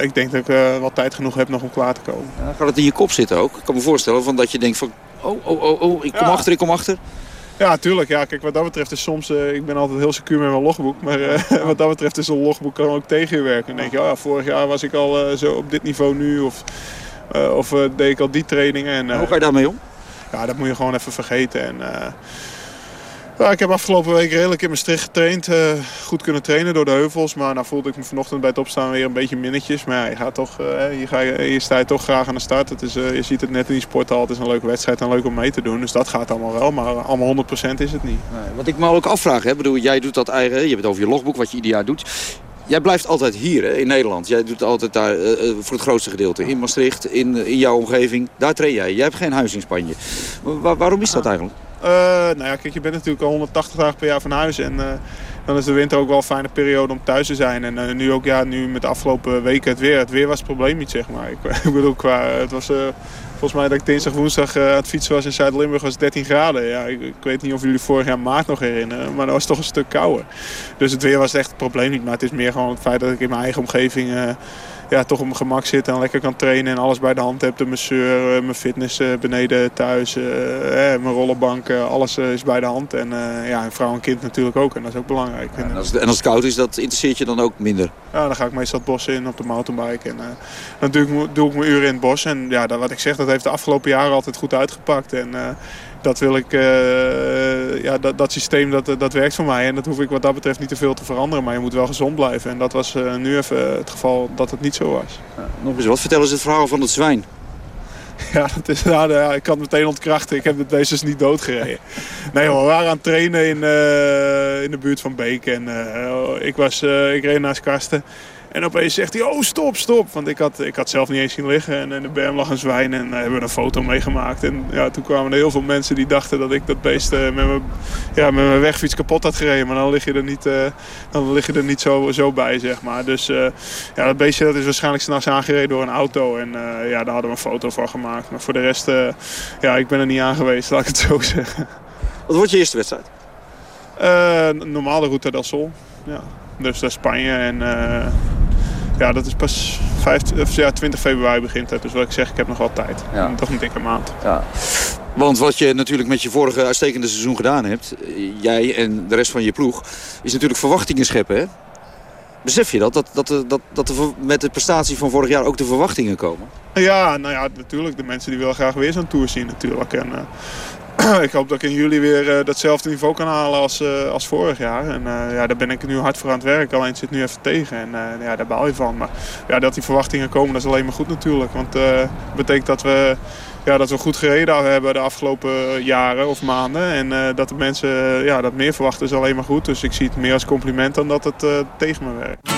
ik denk dat ik wat tijd genoeg heb nog om klaar te komen. Ja, gaat het in je kop zitten ook? Ik kan me voorstellen van dat je denkt van... Oh, oh, oh, oh ik kom Ja. achter, ik kom achter. *laughs* Ja, tuurlijk. Ja, kijk, wat dat betreft is soms... eh, ik ben altijd heel secuur met mijn logboek. Maar eh, *laughs* wat dat betreft is een logboek kan ook tegen je werken. Dan denk je, oh ja, vorig jaar was ik al eh, zo op dit niveau nu. Of, of deed ik al die trainingen. En, Hoe ga je daarmee om? Ja, dat moet je gewoon even vergeten. En, ja, ik heb afgelopen week redelijk in Maastricht getraind. eh, goed kunnen trainen door de heuvels. Maar nou voelde ik me vanochtend bij het opstaan weer een beetje minnetjes. Maar ja, je, gaat toch, eh, ga je, hier sta je toch graag aan de start. Het is, eh, je ziet het net in die sporthal. Het is een leuke wedstrijd en leuk om mee te doen. Dus dat gaat allemaal wel. Maar allemaal 100% is het niet. Wat ik me ook afvraag, hè, bedoel, jij doet dat eigen, je hebt het over je logboek, wat je ieder jaar doet. Jij blijft altijd hier hè, in Nederland. Jij doet altijd daar eh, eh, voor het grootste gedeelte. In Maastricht, in, in jouw omgeving. Daar train jij. Jij hebt geen huis in Spanje. Wa- waarom is dat eigenlijk? Eh, nou ja, kijk, je bent natuurlijk al 180 dagen per jaar van huis. En eh, dan is de winter ook wel een fijne periode om thuis te zijn. En eh, nu ook, ja, nu met de afgelopen weken het weer. Het weer was het probleem niet, zeg maar. Ik, *laughs* ik bedoel, qua, het was... Volgens mij dat ik dinsdag, woensdag eh, aan het fietsen was in Zuid-Limburg was het 13 graden. Ja, ik, ik weet niet of jullie vorig jaar maart nog herinneren, maar dat was toch een stuk kouder. Dus het weer was echt het probleem niet, maar het is meer gewoon het feit dat ik in mijn eigen omgeving eh, ja, toch op mijn gemak zit en lekker kan trainen en alles bij de hand heb. De masseur, eh, mijn fitness eh, beneden thuis, eh, mijn rollenbank, alles is bij de hand. En ja, een vrouw en kind natuurlijk ook en dat is ook belangrijk. En, En als, het, en als het koud is, dat interesseert je dan ook minder. ja, dan ga ik meestal het bos in op de mountainbike. En dan doe ik, doe ik mijn uren in het bos. En ja, dat, wat ik zeg, dat heeft de afgelopen jaren altijd goed uitgepakt. En dat wil ik, eh, ja, dat, dat systeem dat, dat werkt voor mij. En dat hoef ik wat dat betreft niet te veel te veranderen. Maar je moet wel gezond blijven. En dat was eh, nu even het geval dat het niet zo was. Nog eens wat. Vertel eens het verhaal van het zwijn. *laughs* Ja, dat is, ja, ja, ik kan het meteen ontkrachten. Ik heb het beest dus niet doodgereden. *laughs* Nee hoor, we waren aan het trainen in, eh, in de buurt van Beek. En ik, was, ik reed naast Karsten. En opeens zegt hij, oh stop, stop. Want ik had, ik had zelf niet eens zien liggen. En in de berm lag een zwijn en uh, hebben we een foto meegemaakt. En ja, toen kwamen er heel veel mensen die dachten dat ik dat beest eh, met, mijn, ja, met mijn wegfiets kapot had gereden. Maar dan lig je er niet, eh, dan lig je er niet zo, zo bij, zeg maar. Dus eh, ja, dat beestje dat is waarschijnlijk s'nachts aangereden door een auto. En eh, ja, daar hadden we een foto van gemaakt. Maar voor de rest, eh, ja, ik ben er niet aan geweest, laat ik het zo *laughs* zeggen. Wat wordt je eerste wedstrijd? Eh, normale route del Sol. Ja. Dus dat is Spanje en eh, ja, dat is pas 15, of, ja, 20 februari begint het. Dus wat ik zeg, ik heb nog wel tijd. Ja. Toch een dikke maand. Ja. Want wat je natuurlijk met je vorige uitstekende seizoen gedaan hebt... eh, jij en de rest van je ploeg... is natuurlijk verwachtingen scheppen, hè? Besef je dat? Dat, dat, de- dat, dat er met de prestatie van vorig jaar ook de verwachtingen komen? Ja, nou ja, natuurlijk. De mensen die willen graag weer zo'n tour zien natuurlijk. En eh, *clears throat* ik hoop dat ik in juli weer eh, datzelfde niveau kan halen als, eh, als vorig jaar. En eh, ja, daar ben ik nu hard voor aan het werk. Alleen het zit nu even tegen. En ja, daar baal je van. Maar ja, dat die verwachtingen komen, dat is alleen maar goed natuurlijk. Want dat betekent dat we, ja, dat we goed gereden hebben de afgelopen jaren of maanden. En dat de mensen ja, dat meer verwachten is alleen maar goed. Dus ik zie het meer als compliment dan dat het tegen me werkt.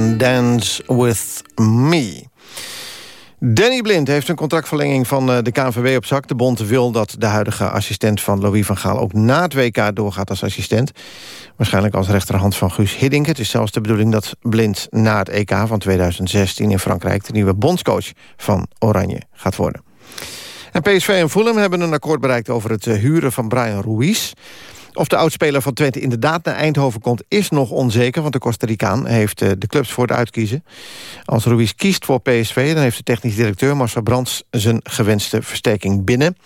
Dance With Me. Danny Blind heeft een contractverlenging van eh, de KNVB op zak. De bond wil dat de huidige assistent van Louis van Gaal... ook na het WK doorgaat als assistent. Waarschijnlijk als rechterhand van Guus Hiddink. Het is zelfs de bedoeling dat Blind na het EK van 2016 in Frankrijk... de nieuwe bondscoach van Oranje gaat worden. En PSV en Fulham hebben een akkoord bereikt over het eh, huren van Brian Ruiz. Of de oudspeler van Twente inderdaad naar Eindhoven komt... is nog onzeker, want de Costa Ricaan heeft eh, de clubs voor het uitkiezen. Als Ruiz kiest voor PSV... dan heeft de technisch directeur Marcel Brands... zijn gewenste versterking binnen.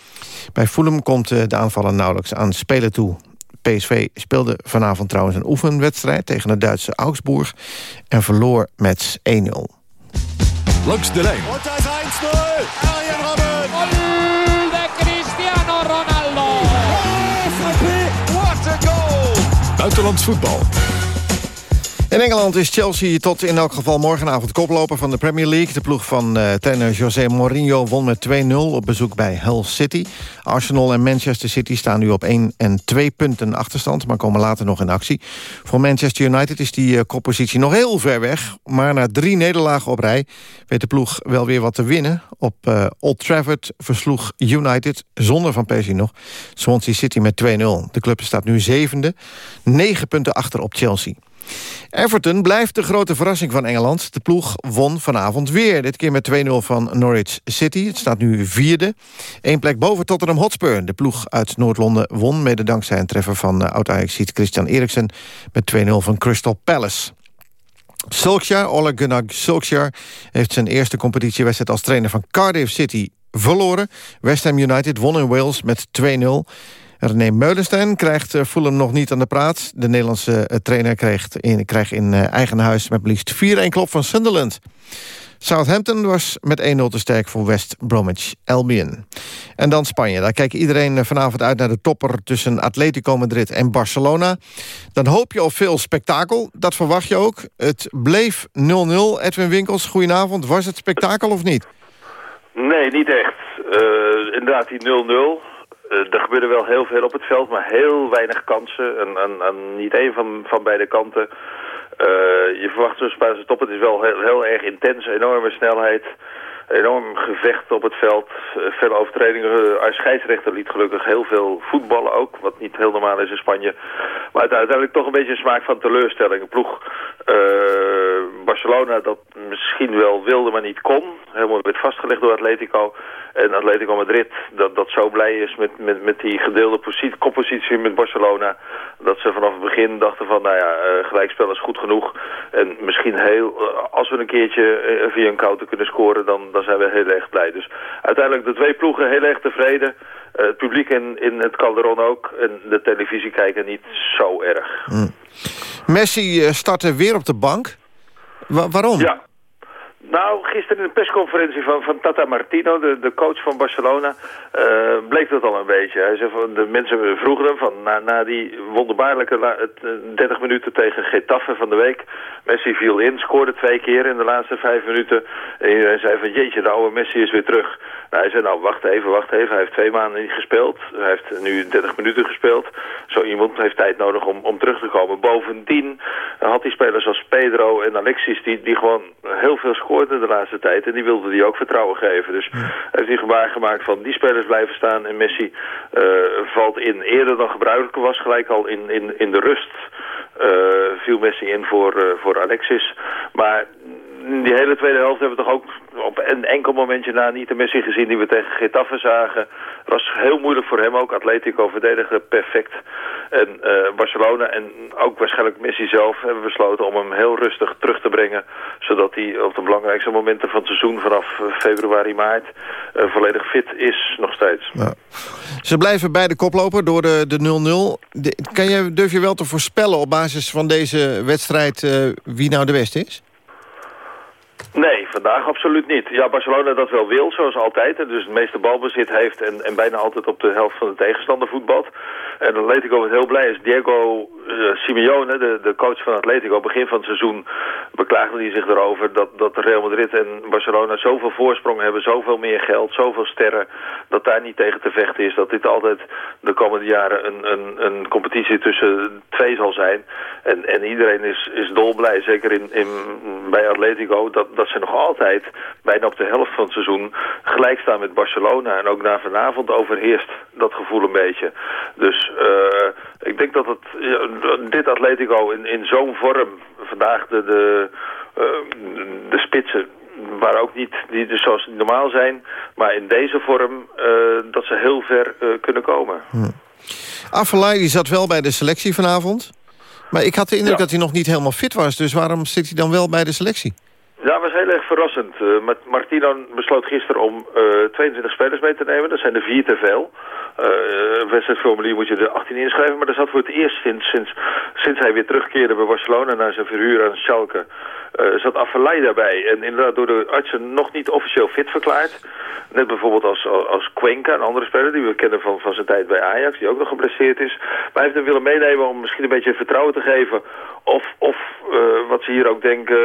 Bij Fulham komt eh, de aanvaller nauwelijks aan spelen toe. PSV speelde vanavond trouwens een oefenwedstrijd... tegen het Duitse Augsburg en verloor met 1-0. Langs de lijn. Buitenlands voetbal. In Engeland is Chelsea tot in elk geval morgenavond koploper van de Premier League. De ploeg van uh, trainer José Mourinho won met 2-0 op bezoek bij Hull City. Arsenal en Manchester City staan nu op 1 en 2 punten achterstand... maar komen later nog in actie. Voor Manchester United is die uh, koppositie nog heel ver weg... maar na drie nederlagen op rij weet de ploeg wel weer wat te winnen. Op uh, Old Trafford versloeg United, zonder van Persie nog... Swansea City met 2-0. De club staat nu zevende, negen punten achter op Chelsea. Everton blijft de grote verrassing van Engeland. De ploeg won vanavond weer. Dit keer met 2-0 van Norwich City. Het staat nu vierde. Eén plek boven Tottenham Hotspur. De ploeg uit Noord-Londen won... mede dankzij een treffer van uh, oud-Ajaxiet Christian Eriksen... met 2-0 van Crystal Palace. Solskjaer, Ole Gunnar Solskjaer... heeft zijn eerste competitiewedstrijd als trainer van Cardiff City verloren. West Ham United won in Wales met 2-0... René Meulenstein krijgt eh, Fulham nog niet aan de praat. De Nederlandse eh, trainer krijgt in, in eh, eigen huis met liefst 4-1 klop van Sunderland. Southampton was met 1-0 te sterk voor West Bromwich Albion. En dan Spanje. Daar kijkt iedereen vanavond uit naar de topper... tussen Atletico Madrid en Barcelona. Dan hoop je op veel spektakel. Dat verwacht je ook. Het bleef 0-0. Edwin Winkels, goedenavond. Was het spektakel of niet? Nee, niet echt. Inderdaad, die 0-0 er gebeurde wel heel veel op het veld, maar heel weinig kansen. En, niet één van, van beide kanten. Uh, je verwacht zo'n Spaanse top. Het is wel heel, heel erg intens, enorme snelheid enorm gevecht op het veld. Veel overtredingen. Als scheidsrechter liet gelukkig heel veel voetballen ook. Wat niet heel normaal is in Spanje. Maar uiteindelijk toch een beetje een smaak van teleurstelling. Een ploeg uh, Barcelona dat misschien wel wilde, maar niet kon. Helemaal werd vastgelegd door Atletico. En Atletico Madrid dat, dat zo blij is met, met, met die gedeelde positie, koppositie met Barcelona. Dat ze vanaf het begin dachten van, nou ja, uh, gelijkspel is goed genoeg. En misschien heel, uh, als we een keertje via een counter kunnen scoren, dan, dan zijn we heel erg blij. Dus uiteindelijk de twee ploegen heel erg tevreden. Het publiek in, in het Calderon ook. En de televisie kijken niet zo erg. Mm. Messi startte weer op de bank. Wa waarom? Ja. Nou, gisteren in de persconferentie van, van Tata Martino, de, de coach van Barcelona, uh, bleek dat al een beetje. Hij zei van, de mensen vroegen hem van, na, na die wonderbaarlijke uh, 30 minuten tegen Getafe van de week, Messi viel in, scoorde twee keer in de laatste vijf minuten. En iedereen zei van, jeetje, de oude Messi is weer terug. Nou, hij zei, nou, wacht even, wacht even. Hij heeft twee maanden niet gespeeld. Hij heeft nu 30 minuten gespeeld. Zo iemand heeft tijd nodig om, om terug te komen. Bovendien had hij spelers als Pedro en Alexis, die, die gewoon heel veel de laatste tijd. En die wilde die ook vertrouwen geven. Dus heeft hij gebaar gemaakt van die spelers blijven staan. En Messi uh, valt in. Eerder dan gebruikelijk was gelijk al in, in, in de rust. Uh, viel Messi in voor, uh, voor Alexis. Maar die hele tweede helft hebben we toch ook op een enkel momentje na niet de Messi gezien die we tegen Getafe zagen. Het was heel moeilijk voor hem ook. Atletico verdedigde perfect. En uh, Barcelona en ook waarschijnlijk Messi zelf hebben besloten om hem heel rustig terug te brengen. Zodat hij op de belangrijkste momenten van het seizoen vanaf februari, maart uh, volledig fit is nog steeds. Ja. Ze blijven bij de koploper door de 0-0. Kan je, durf je wel te voorspellen op basis van deze wedstrijd uh, wie nou de beste is? Nee, vandaag absoluut niet. Ja, Barcelona dat wel wil, zoals altijd. En dus het meeste balbezit heeft en, en bijna altijd op de helft van de tegenstander voetbalt. En Atletico wat heel blij is. Diego uh, Simeone, de, de coach van Atletico, begin van het seizoen beklaagde hij zich erover dat, dat Real Madrid en Barcelona zoveel voorsprong hebben, zoveel meer geld, zoveel sterren, dat daar niet tegen te vechten is. Dat dit altijd de komende jaren een, een, een competitie tussen twee zal zijn. En, en iedereen is, is dolblij, zeker in, in, bij Atletico, dat, dat ze nog altijd bijna op de helft van het seizoen gelijk staan met Barcelona. En ook na vanavond overheerst dat gevoel een beetje. Dus uh, ik denk dat het, dit Atletico in, in zo'n vorm, vandaag de, de, uh, de spitsen, waar ook niet die dus zoals die normaal zijn, maar in deze vorm uh, dat ze heel ver kunnen komen. Hm. Afellay zat wel bij de selectie vanavond. Maar ik had de indruk ja. dat hij nog niet helemaal fit was. Dus waarom zit hij dan wel bij de selectie? Ja, was heel erg verrassend. Uh, Martino besloot gisteren om uh, 22 spelers mee te nemen. Dat zijn er vier te veel. Uh, wedstrijdformulier moet je er 18 inschrijven. Maar dat zat voor het eerst sinds, sinds, sinds hij weer terugkeerde bij Barcelona... naar zijn verhuur aan Schalke. Zat Afellay daarbij. En inderdaad door de artsen nog niet officieel fit verklaard. Net bijvoorbeeld als, als Cuenca, een andere speler die we kennen van, van zijn tijd bij Ajax. Die ook nog geblesseerd is. Maar hij heeft hem willen meenemen om misschien een beetje vertrouwen te geven. Of, of wat ze hier ook denken...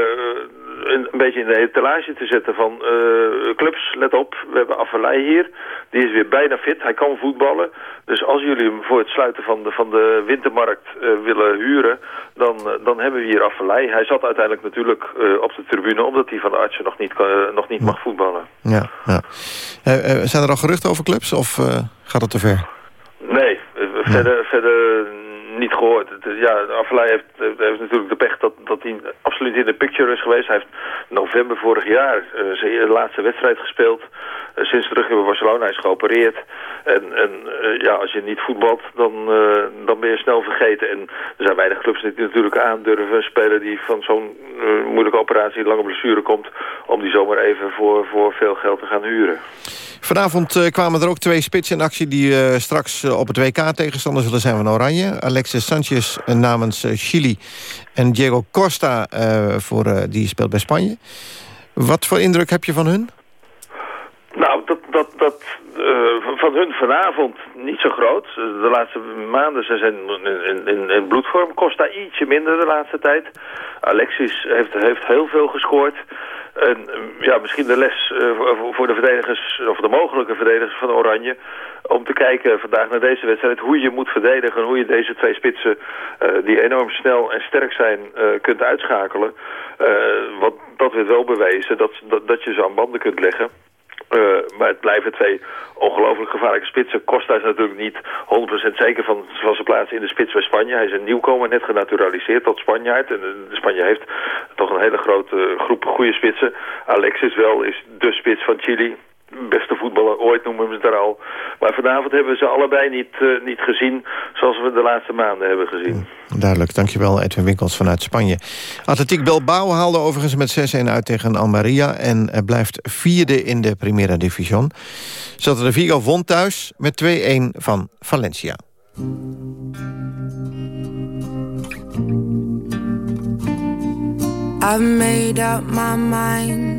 Een, een, beetje in de etalage te zetten van uh, clubs, let op, we hebben Afellay hier. Die is weer bijna fit, hij kan voetballen. Dus als jullie hem voor het sluiten van de, van de wintermarkt uh, willen huren, dan, uh, dan hebben we hier Afellay. Hij zat uiteindelijk natuurlijk op de tribune, omdat hij van de artsen nog niet, nog niet mag voetballen. Ja, ja. zijn er al geruchten over clubs of gaat het te ver? Nee, verder, verder niet gehoord. Ja, Afellay heeft, heeft natuurlijk de pech dat, dat hij absoluut in de picture is geweest. Hij heeft november vorig jaar uh, zijn laatste wedstrijd gespeeld. Uh, sinds terug in Barcelona is geopereerd. En, en uh, ja, als je niet voetbalt, dan, dan ben je snel vergeten. En er zijn weinig clubs die natuurlijk aandurven. Een speler die van zo'n moeilijke operatie, lange blessure komt... om die zomaar even voor, voor veel geld te gaan huren. Vanavond uh, kwamen er ook twee spitsen in actie... die uh, straks uh, op het WK tegenstander zullen zijn van Oranje. Alexis Sanchez namens Chili en Diego Costa voor, die speelt bij Spanje. Wat voor indruk heb je van hun? Dat, dat, dat van hun vanavond niet zo groot. De laatste maanden ze zijn in, in, in bloedvorm. Costa ietsje minder de laatste tijd. Alexis heeft, heeft heel veel gescoord. En ja, misschien de les uh, voor de verdedigers, of de mogelijke verdedigers van Oranje... om te kijken vandaag naar deze wedstrijd hoe je moet verdedigen... en hoe je deze twee spitsen, uh, die enorm snel en sterk zijn, uh, kunt uitschakelen. want dat werd wel bewezen, dat, dat, dat je ze aan banden kunt leggen. Uh, maar het blijven twee ongelooflijk gevaarlijke spitsen. Costa is natuurlijk niet 100% zeker van, van zijn plaats in de spits bij Spanje. Hij is een nieuwkomer, net genaturaliseerd tot Spanjaard. En de Spanje heeft toch een hele grote groep goede spitsen. Alexis wel is de spits van Chili beste voetballer ooit noemen we ze daar al. Maar vanavond hebben we ze allebei niet, uh, niet gezien zoals we de laatste maanden hebben gezien. Duidelijk, dankjewel Edwin Winkels vanuit Spanje. Atletiek Bilbao haalde overigens met 6-1 uit tegen Almeria... en blijft vierde in de Primera Division. Zat de Vigo won thuis met 2-1 van Valencia. I've made up my mind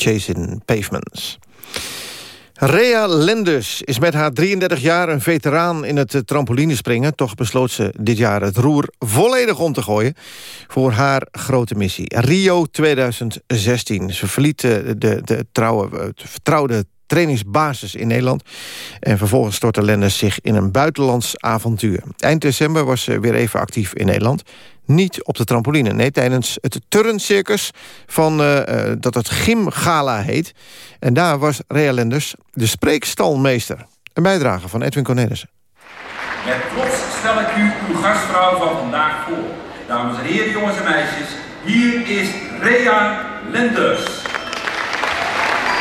Chasing Pavements. Rea Lenders is met haar 33 jaar een veteraan in het eh, trampolinespringen. Toch besloot ze dit jaar het roer volledig om te gooien... voor haar grote missie. Rio 2016. Ze verliet eh, de, de trouwe, het vertrouwde trainingsbasis in Nederland. En vervolgens stortte Lenders zich in een buitenlands avontuur. Eind december was ze weer even actief in Nederland. Niet op de trampoline, nee, tijdens het turncircus... van eh, eh, dat het Gymgala heet. En daar was Rea Lenders de spreekstalmeester. Een bijdrage van Edwin Cornelissen. Met trots stel ik u uw gastvrouw van vandaag voor. Dames en heren, jongens en meisjes, hier is Rea Lenders.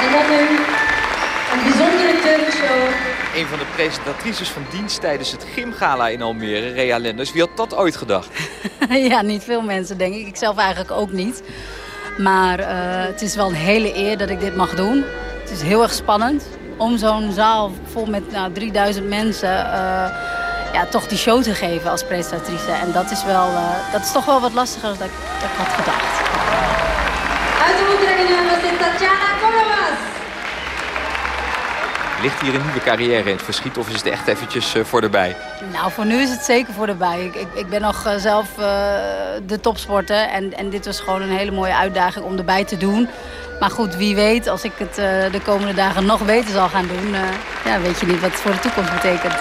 En een bijzondere turnshow. Een van de presentatrices van dienst tijdens het Gymgala in Almere, Rea Lenders. Wie had dat ooit gedacht? *laughs* ja, niet veel mensen denk ik. Ik zelf eigenlijk ook niet. Maar eh, het is wel een hele eer dat ik dit mag doen. Het is heel erg spannend om zo'n zaal vol met nou, 3000 mensen... eh, ja, toch die show te geven als presentatrice. En dat is, wel, eh, dat is toch wel wat lastiger dan ik, had gedacht. Uit de Oekraïne was dit Tatjana Kolovas. Ligt hier een nieuwe carrière in het verschiet of is het echt eventjes eh, voor erbij? Nou, voor nu is het zeker voor erbij. Ik, ik, ik ben nog eh, zelf eh, de topsporter. En, en dit was gewoon een hele mooie uitdaging om erbij te doen. Maar goed, wie weet, als ik het eh, de komende dagen nog beter zal gaan doen... eh, ja, weet je niet wat het voor de toekomst betekent.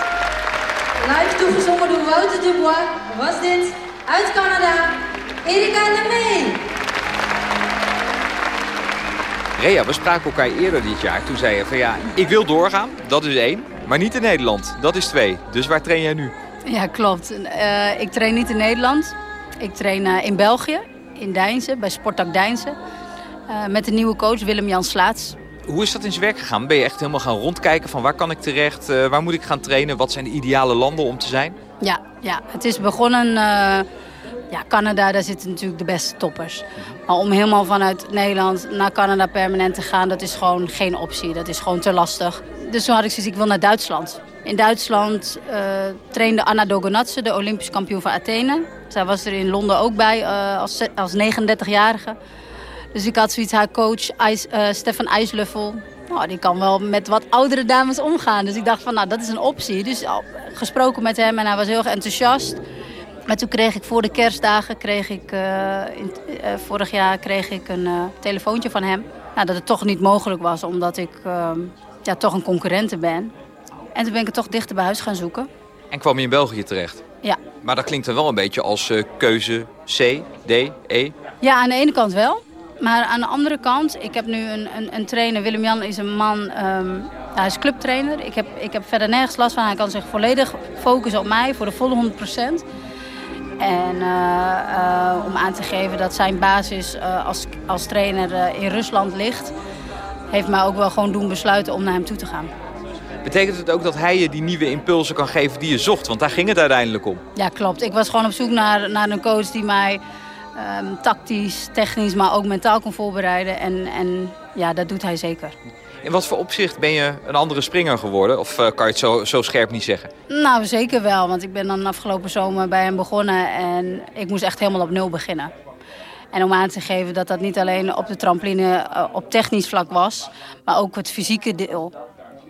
Live toegezongen door Wouter Dubois was dit uit Canada, Erika Lemay. Rea, we spraken elkaar eerder dit jaar. Toen zei je van ja, ik wil doorgaan, dat is één. Maar niet in Nederland, dat is twee. Dus waar train jij nu? Ja, klopt. Eh, ik train niet in Nederland. Ik train eh, in België, in Deinzen, bij Sportak Deinzen. Eh, met de nieuwe coach Willem-Jan Slaats. Hoe is dat in zijn werk gegaan? Ben je echt helemaal gaan rondkijken van waar kan ik terecht? waar moet ik gaan trainen? Wat zijn de ideale landen om te zijn? Ja, ja, het is begonnen... ja, Canada, daar zitten natuurlijk de beste toppers. Maar om helemaal vanuit Nederland naar Canada permanent te gaan... dat is gewoon geen optie. Dat is gewoon te lastig. Dus toen had ik zoiets, ik wil naar Duitsland. In Duitsland eh, trainde Anna Dogonatse, de Olympisch kampioen van Athene. Zij was er in Londen ook bij eh, als, als 39-jarige. Dus ik had zoiets, haar coach eh, Stefan IJsluffel... Nou, die kan wel met wat oudere dames omgaan. Dus ik dacht van, nou, dat is een optie. Dus gesproken met hem en hij was heel enthousiast. Maar toen kreeg ik voor de kerstdagen, kreeg ik, eh, in, eh, vorig jaar kreeg ik een eh, telefoontje van hem. Nou, dat het toch niet mogelijk was, omdat ik ehm, ja, toch een concurrente ben. En toen ben ik het toch dichter bij huis gaan zoeken. En kwam je in België terecht? Ja, Maar dat klinkt dan wel een beetje als keuze C, D, E. Ja, aan de ene kant wel. Maar aan de andere kant, ik heb nu een, een, een trainer. Willem-Jan is een man, ehm, hij is clubtrainer. Ik heb, ik heb verder nergens last van. Hij kan zich volledig focussen op mij voor de volle 100%. En eh, eh, om aan te geven dat zijn basis eh, als, als trainer in Rusland ligt... heeft mij ook wel gewoon doen besluiten om naar hem toe te gaan. Betekent het ook dat hij je die nieuwe impulsen kan geven die je zocht? Want daar ging het uiteindelijk om. Ja, klopt. Ik was gewoon op zoek naar, naar een coach die mij ehm, tactisch, technisch, maar ook mentaal kon voorbereiden. En, en ja, dat doet hij zeker. In wat voor opzicht ben je een andere springer geworden? Of eh, kan je het zo, zo scherp niet zeggen? Nou, zeker wel. Want ik ben dan afgelopen zomer bij hem begonnen en ik moest echt helemaal op nul beginnen. En om aan te geven dat dat niet alleen op de trampoline eh, op technisch vlak was, maar ook het fysieke deel.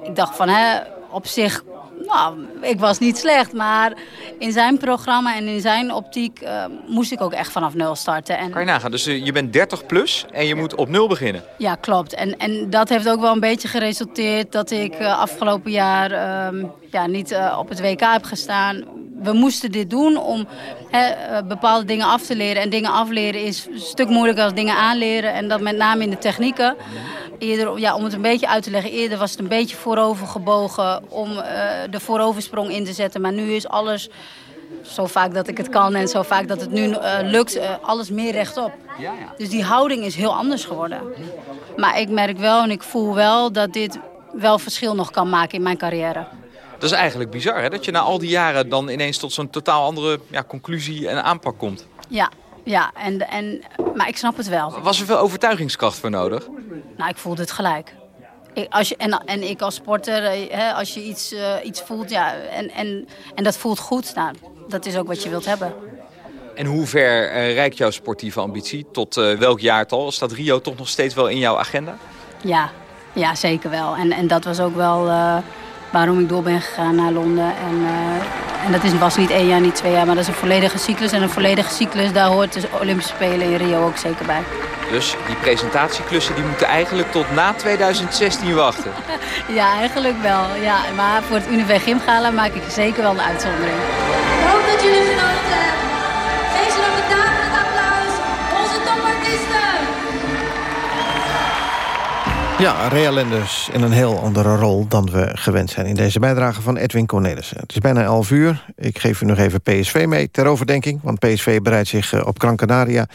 Ik dacht van, hè, op zich, nou, ik was niet slecht. Maar in zijn programma en in zijn optiek eh, moest ik ook echt vanaf nul starten. En Kan je nagaan. Dus eh, je bent 30 plus en je moet op nul beginnen. Ja, klopt. En, en dat heeft ook wel een beetje geresulteerd dat ik eh, afgelopen jaar ehm, ja, niet eh, op het WK heb gestaan. We moesten dit doen om eh, bepaalde dingen af te leren. En dingen afleren is een stuk moeilijker dan dingen aanleren. En dat met name in de technieken. Eerder, ja, om het een beetje uit te leggen, eerder was het een beetje voorover gebogen om eh, de vooroversprong in te zetten. Maar nu is alles zo vaak dat ik het kan en zo vaak dat het nu lukt, alles meer rechtop. Dus die houding is heel anders geworden. Maar ik merk wel en ik voel wel dat dit wel verschil nog kan maken in mijn carrière. Dat is eigenlijk bizar, hè? Dat je na al die jaren dan ineens tot zo'n totaal andere ja, conclusie en aanpak komt. Ja, ja en, en, maar ik snap het wel. Was er veel overtuigingskracht voor nodig? Nou, ik voelde het gelijk. Ik, als je, en, en ik als sporter, eh, hè, als je iets, eh, iets voelt ja, en, en, en dat voelt goed, nou, dat is ook wat je wilt hebben. En hoe ver eh, reikt jouw sportieve ambitie? Tot eh, welk jaartal? Staat Rio toch nog steeds wel in jouw agenda? Ja, ja zeker wel. En, en dat was ook wel waarom ik door ben gegaan naar Londen. En, eh, en dat is, was niet één jaar, niet twee jaar, maar dat is een volledige cyclus. En een volledige cyclus, daar hoort de Olympische Spelen in Rio ook zeker bij. Dus die presentatieklussen die moeten eigenlijk tot na 2016 wachten. *laughs* Ja, eigenlijk wel. Ja, maar voor het Univer Gym Gala maak ik zeker wel een uitzondering. Ik hoop dat jullie genoten Ja, Rea Lenders in een heel andere rol dan we gewend zijn... in deze bijdrage van Edwin Cornelissen. Het is bijna 11 uur. Ik geef u nog even PSV mee ter overdenking... want PSV bereidt zich eh, op Gran Canaria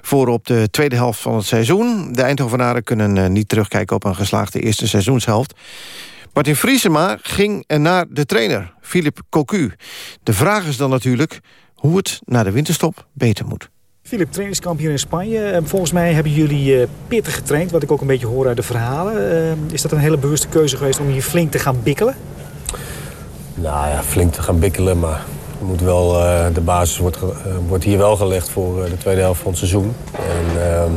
voor op de tweede helft van het seizoen. De Eindhovenaren kunnen eh, niet terugkijken op een geslaagde eerste seizoenshelft. Martin Vriesema ging naar de trainer, Philip Cocu. De vraag is dan natuurlijk hoe het na de winterstop beter moet. Filip, trainingskamp hier in Spanje. Eh, Volgens mij hebben jullie eh, pittig getraind, wat ik ook een beetje hoor uit de verhalen. Eh, Is dat een hele bewuste keuze geweest om hier flink te gaan bikkelen? Nou ja, flink te gaan bikkelen, maar moet wel, eh, de basis wordt, eh, wordt hier wel gelegd voor de tweede helft van het seizoen. En ehm,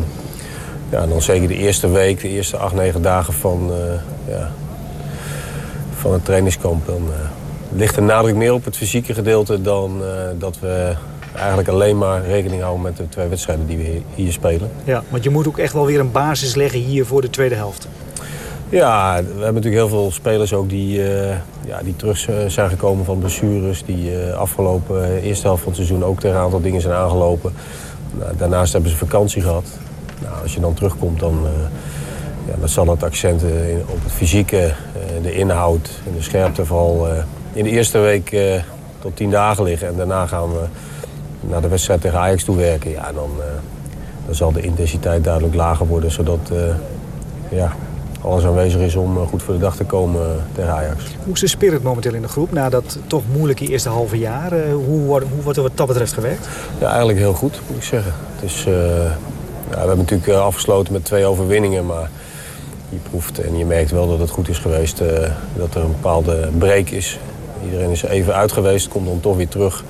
ja, dan zeker de eerste week, de eerste acht, negen dagen van, ja, van het trainingskamp. Dan ligt de nadruk meer op het fysieke gedeelte dan dat we eigenlijk alleen maar rekening houden met de twee wedstrijden die we hier- spelen. Ja, want je moet ook echt wel weer een basis leggen hier voor de tweede helft. Ja, we hebben natuurlijk heel veel spelers ook die, eh, ja, die terug zijn gekomen van blessures. Die eh, afgelopen eh, eerste helft van het seizoen ook tegen een aantal dingen zijn aangelopen. Nou, daarnaast hebben ze vakantie gehad. Nou, als je dan terugkomt, dan, ja, dan zal het accent op het fysieke, de inhoud en de scherpte vooral in de eerste week tot tien dagen liggen. En daarna gaan we naar de wedstrijd tegen Ajax toe werken. Ja, dan, eh, dan zal de intensiteit duidelijk lager worden, zodat eh, ja, alles aanwezig is om eh, goed voor de dag te komen tegen Ajax. Hoe is de spirit momenteel in de groep na dat toch moeilijke eerste halve jaar? Hoe, wordt- hoe wordt er wat dat betreft gewerkt? Ja, eigenlijk heel goed, moet ik zeggen. Het is, eh, ja, we hebben natuurlijk afgesloten met twee overwinningen, maar je proeft en je merkt wel dat het goed is geweest. dat er een bepaalde break is. Iedereen is even uit geweest, komt dan toch weer terug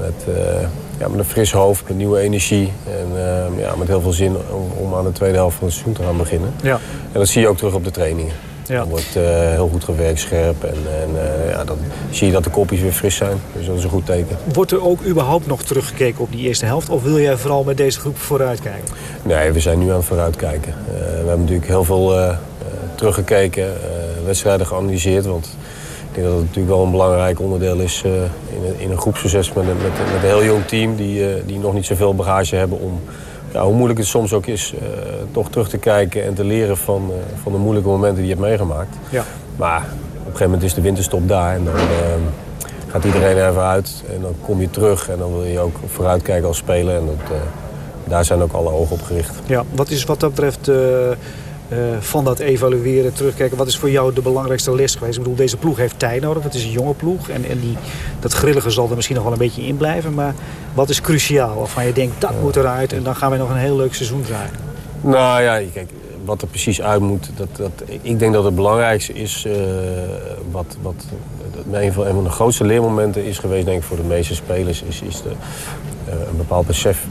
met, eh, ja, met een fris hoofd, met nieuwe energie. En eh, ja, met heel veel zin om, om aan de tweede helft van het seizoen te gaan beginnen. Ja. En dat zie je ook terug op de trainingen. Ja. Dan wordt eh, heel goed gewerkt, scherp. En, en eh, ja, dan zie je dat de kopjes weer fris zijn. Dus dat is een goed teken. Wordt er ook überhaupt nog teruggekeken op die eerste helft? Of wil jij vooral met deze groep vooruitkijken? Nee, we zijn nu aan het vooruitkijken. We hebben natuurlijk heel veel teruggekeken, wedstrijden geanalyseerd. Want ik denk dat het natuurlijk wel een belangrijk onderdeel is eh, in, een, in een groepsproces met, een- met, met een heel jong team... Die, eh, die nog niet zoveel bagage hebben om, ja, hoe moeilijk het soms ook is, uh, toch terug te kijken en te leren van, van de moeilijke momenten die je hebt meegemaakt. Ja. Maar op een gegeven moment is de winterstop daar en dan uh, gaat iedereen even uit. En dan kom je terug en dan wil je ook vooruitkijken als speler. En dat, daar zijn ook alle ogen op gericht. Ja, wat is wat dat betreft van dat evalueren, terugkijken. Wat is voor jou de belangrijkste les geweest? Ik bedoel, deze ploeg heeft tijd nodig. Het is een jonge ploeg. En, en die, dat grillige zal er misschien nog wel een beetje in blijven. Maar wat is cruciaal? Waarvan je denkt, dat moet eruit. En dan gaan we nog een heel leuk seizoen draaien. Nou ja, kijk, wat er precies uit moet. Dat, dat, ik denk dat het belangrijkste is... Uh, wat, wat, een, van, een van de grootste leermomenten is geweest, denk ik, voor de meeste spelers... is, is de, uh, een bepaald besef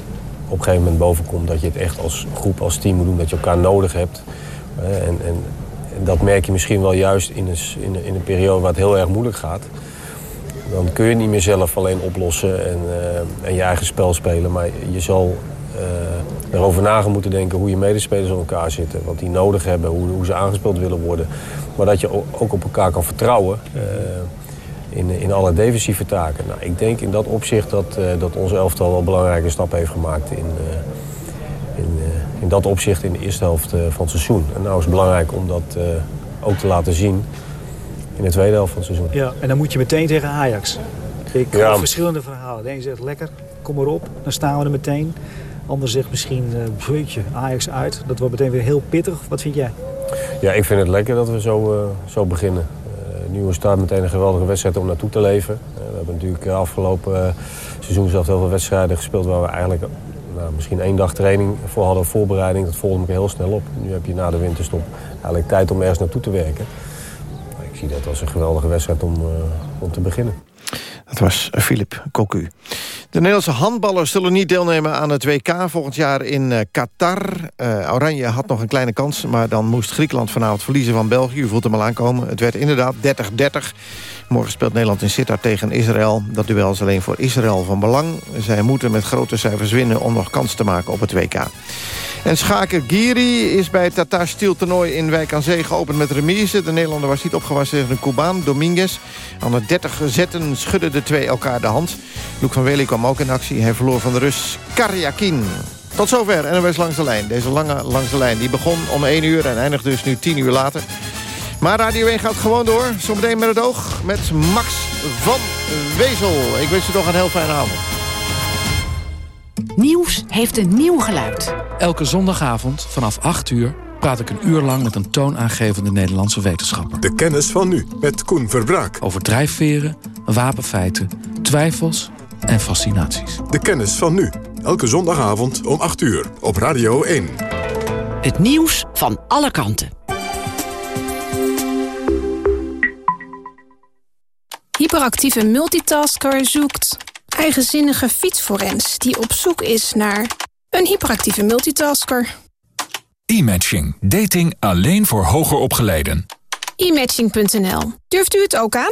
op een gegeven moment bovenkomt... dat je het echt als groep, als team moet doen. Dat je elkaar nodig hebt. En, en, dat merk je misschien wel juist in een, in, een, periode waar het heel erg moeilijk gaat. Dan kun je niet meer zelf alleen oplossen en, uh, en je eigen spel spelen. Maar je zal uh, erover na gaan moeten denken hoe je medespelers aan elkaar zitten. Wat die nodig hebben, hoe, hoe ze aangespeeld willen worden. Maar dat je ook op elkaar kan vertrouwen uh, in, in alle defensieve taken. Nou, ik denk in dat opzicht dat, dat onze elftal wel belangrijke stappen heeft gemaakt in, in dat opzicht in de eerste helft van het seizoen. En nou is het belangrijk om dat uh, ook te laten zien in de tweede helft van het seizoen. Ja, en dan moet je meteen tegen Ajax. Ik hoor ja. verschillende verhalen. De een zegt lekker, kom maar op, dan staan we er meteen. De ander zegt misschien, uh, jeetje, Ajax uit. Dat wordt meteen weer heel pittig. Wat vind jij? Ja, ik vind het lekker dat we zo, uh, zo beginnen. Uh, nieuwe start meteen een geweldige wedstrijd om naartoe te leven. we hebben natuurlijk afgelopen seizoen zelf heel veel wedstrijden gespeeld... waar we eigenlijk nou, misschien één dag training voor hadden voorbereiding. Dat volgde me heel snel op. Nu heb je na de winterstop eigenlijk tijd om ergens naartoe te werken. Ik zie dat als een geweldige wedstrijd om, uh, om te beginnen. Dat was Philip Cocu. De Nederlandse handballers zullen niet deelnemen aan het WK volgend jaar in uh, Qatar. Uh, Oranje had nog een kleine kans, maar dan moest Griekenland vanavond verliezen van België. U voelt hem al aankomen. Het werd inderdaad 30-30. Morgen speelt Nederland in Sittard tegen Israël. Dat duel is alleen voor Israël van belang. Zij moeten met grote cijfers winnen om nog kans te maken op het WK. En schaker Giri is bij het Tatar Steel toernooi in Wijk aan Zee geopend met remise. De Nederlander was niet opgewassen tegen de Cubaan, Dominguez. Aan de 30 zetten schudden de twee elkaar de hand. Luc van Wely kwam ook in actie. Hij verloor van de Rus Karjakin. Tot zover NOS Langs de Lijn. Deze lange Langs de Lijn die begon om 1 uur en eindigt dus nu 10 uur later. Maar Radio 1 gaat gewoon door. Zometeen met het oog met Max van Wezel. Ik wens je nog een heel fijne avond. Nieuws heeft een nieuw geluid. Elke zondagavond vanaf 8 uur praat ik een uur lang met een toonaangevende Nederlandse wetenschapper. De kennis van nu, met Koen Verbraak. Over drijfveren, wapenfeiten, twijfels en fascinaties. De kennis van nu, elke zondagavond om 8 uur op Radio 1. Het nieuws van alle kanten. Hyperactieve multitasker zoekt eigenzinnige fietsforens... die op zoek is naar een hyperactieve multitasker. E-matching. Dating alleen voor hoger opgeleiden. E-matching.nl. Durft u het ook aan?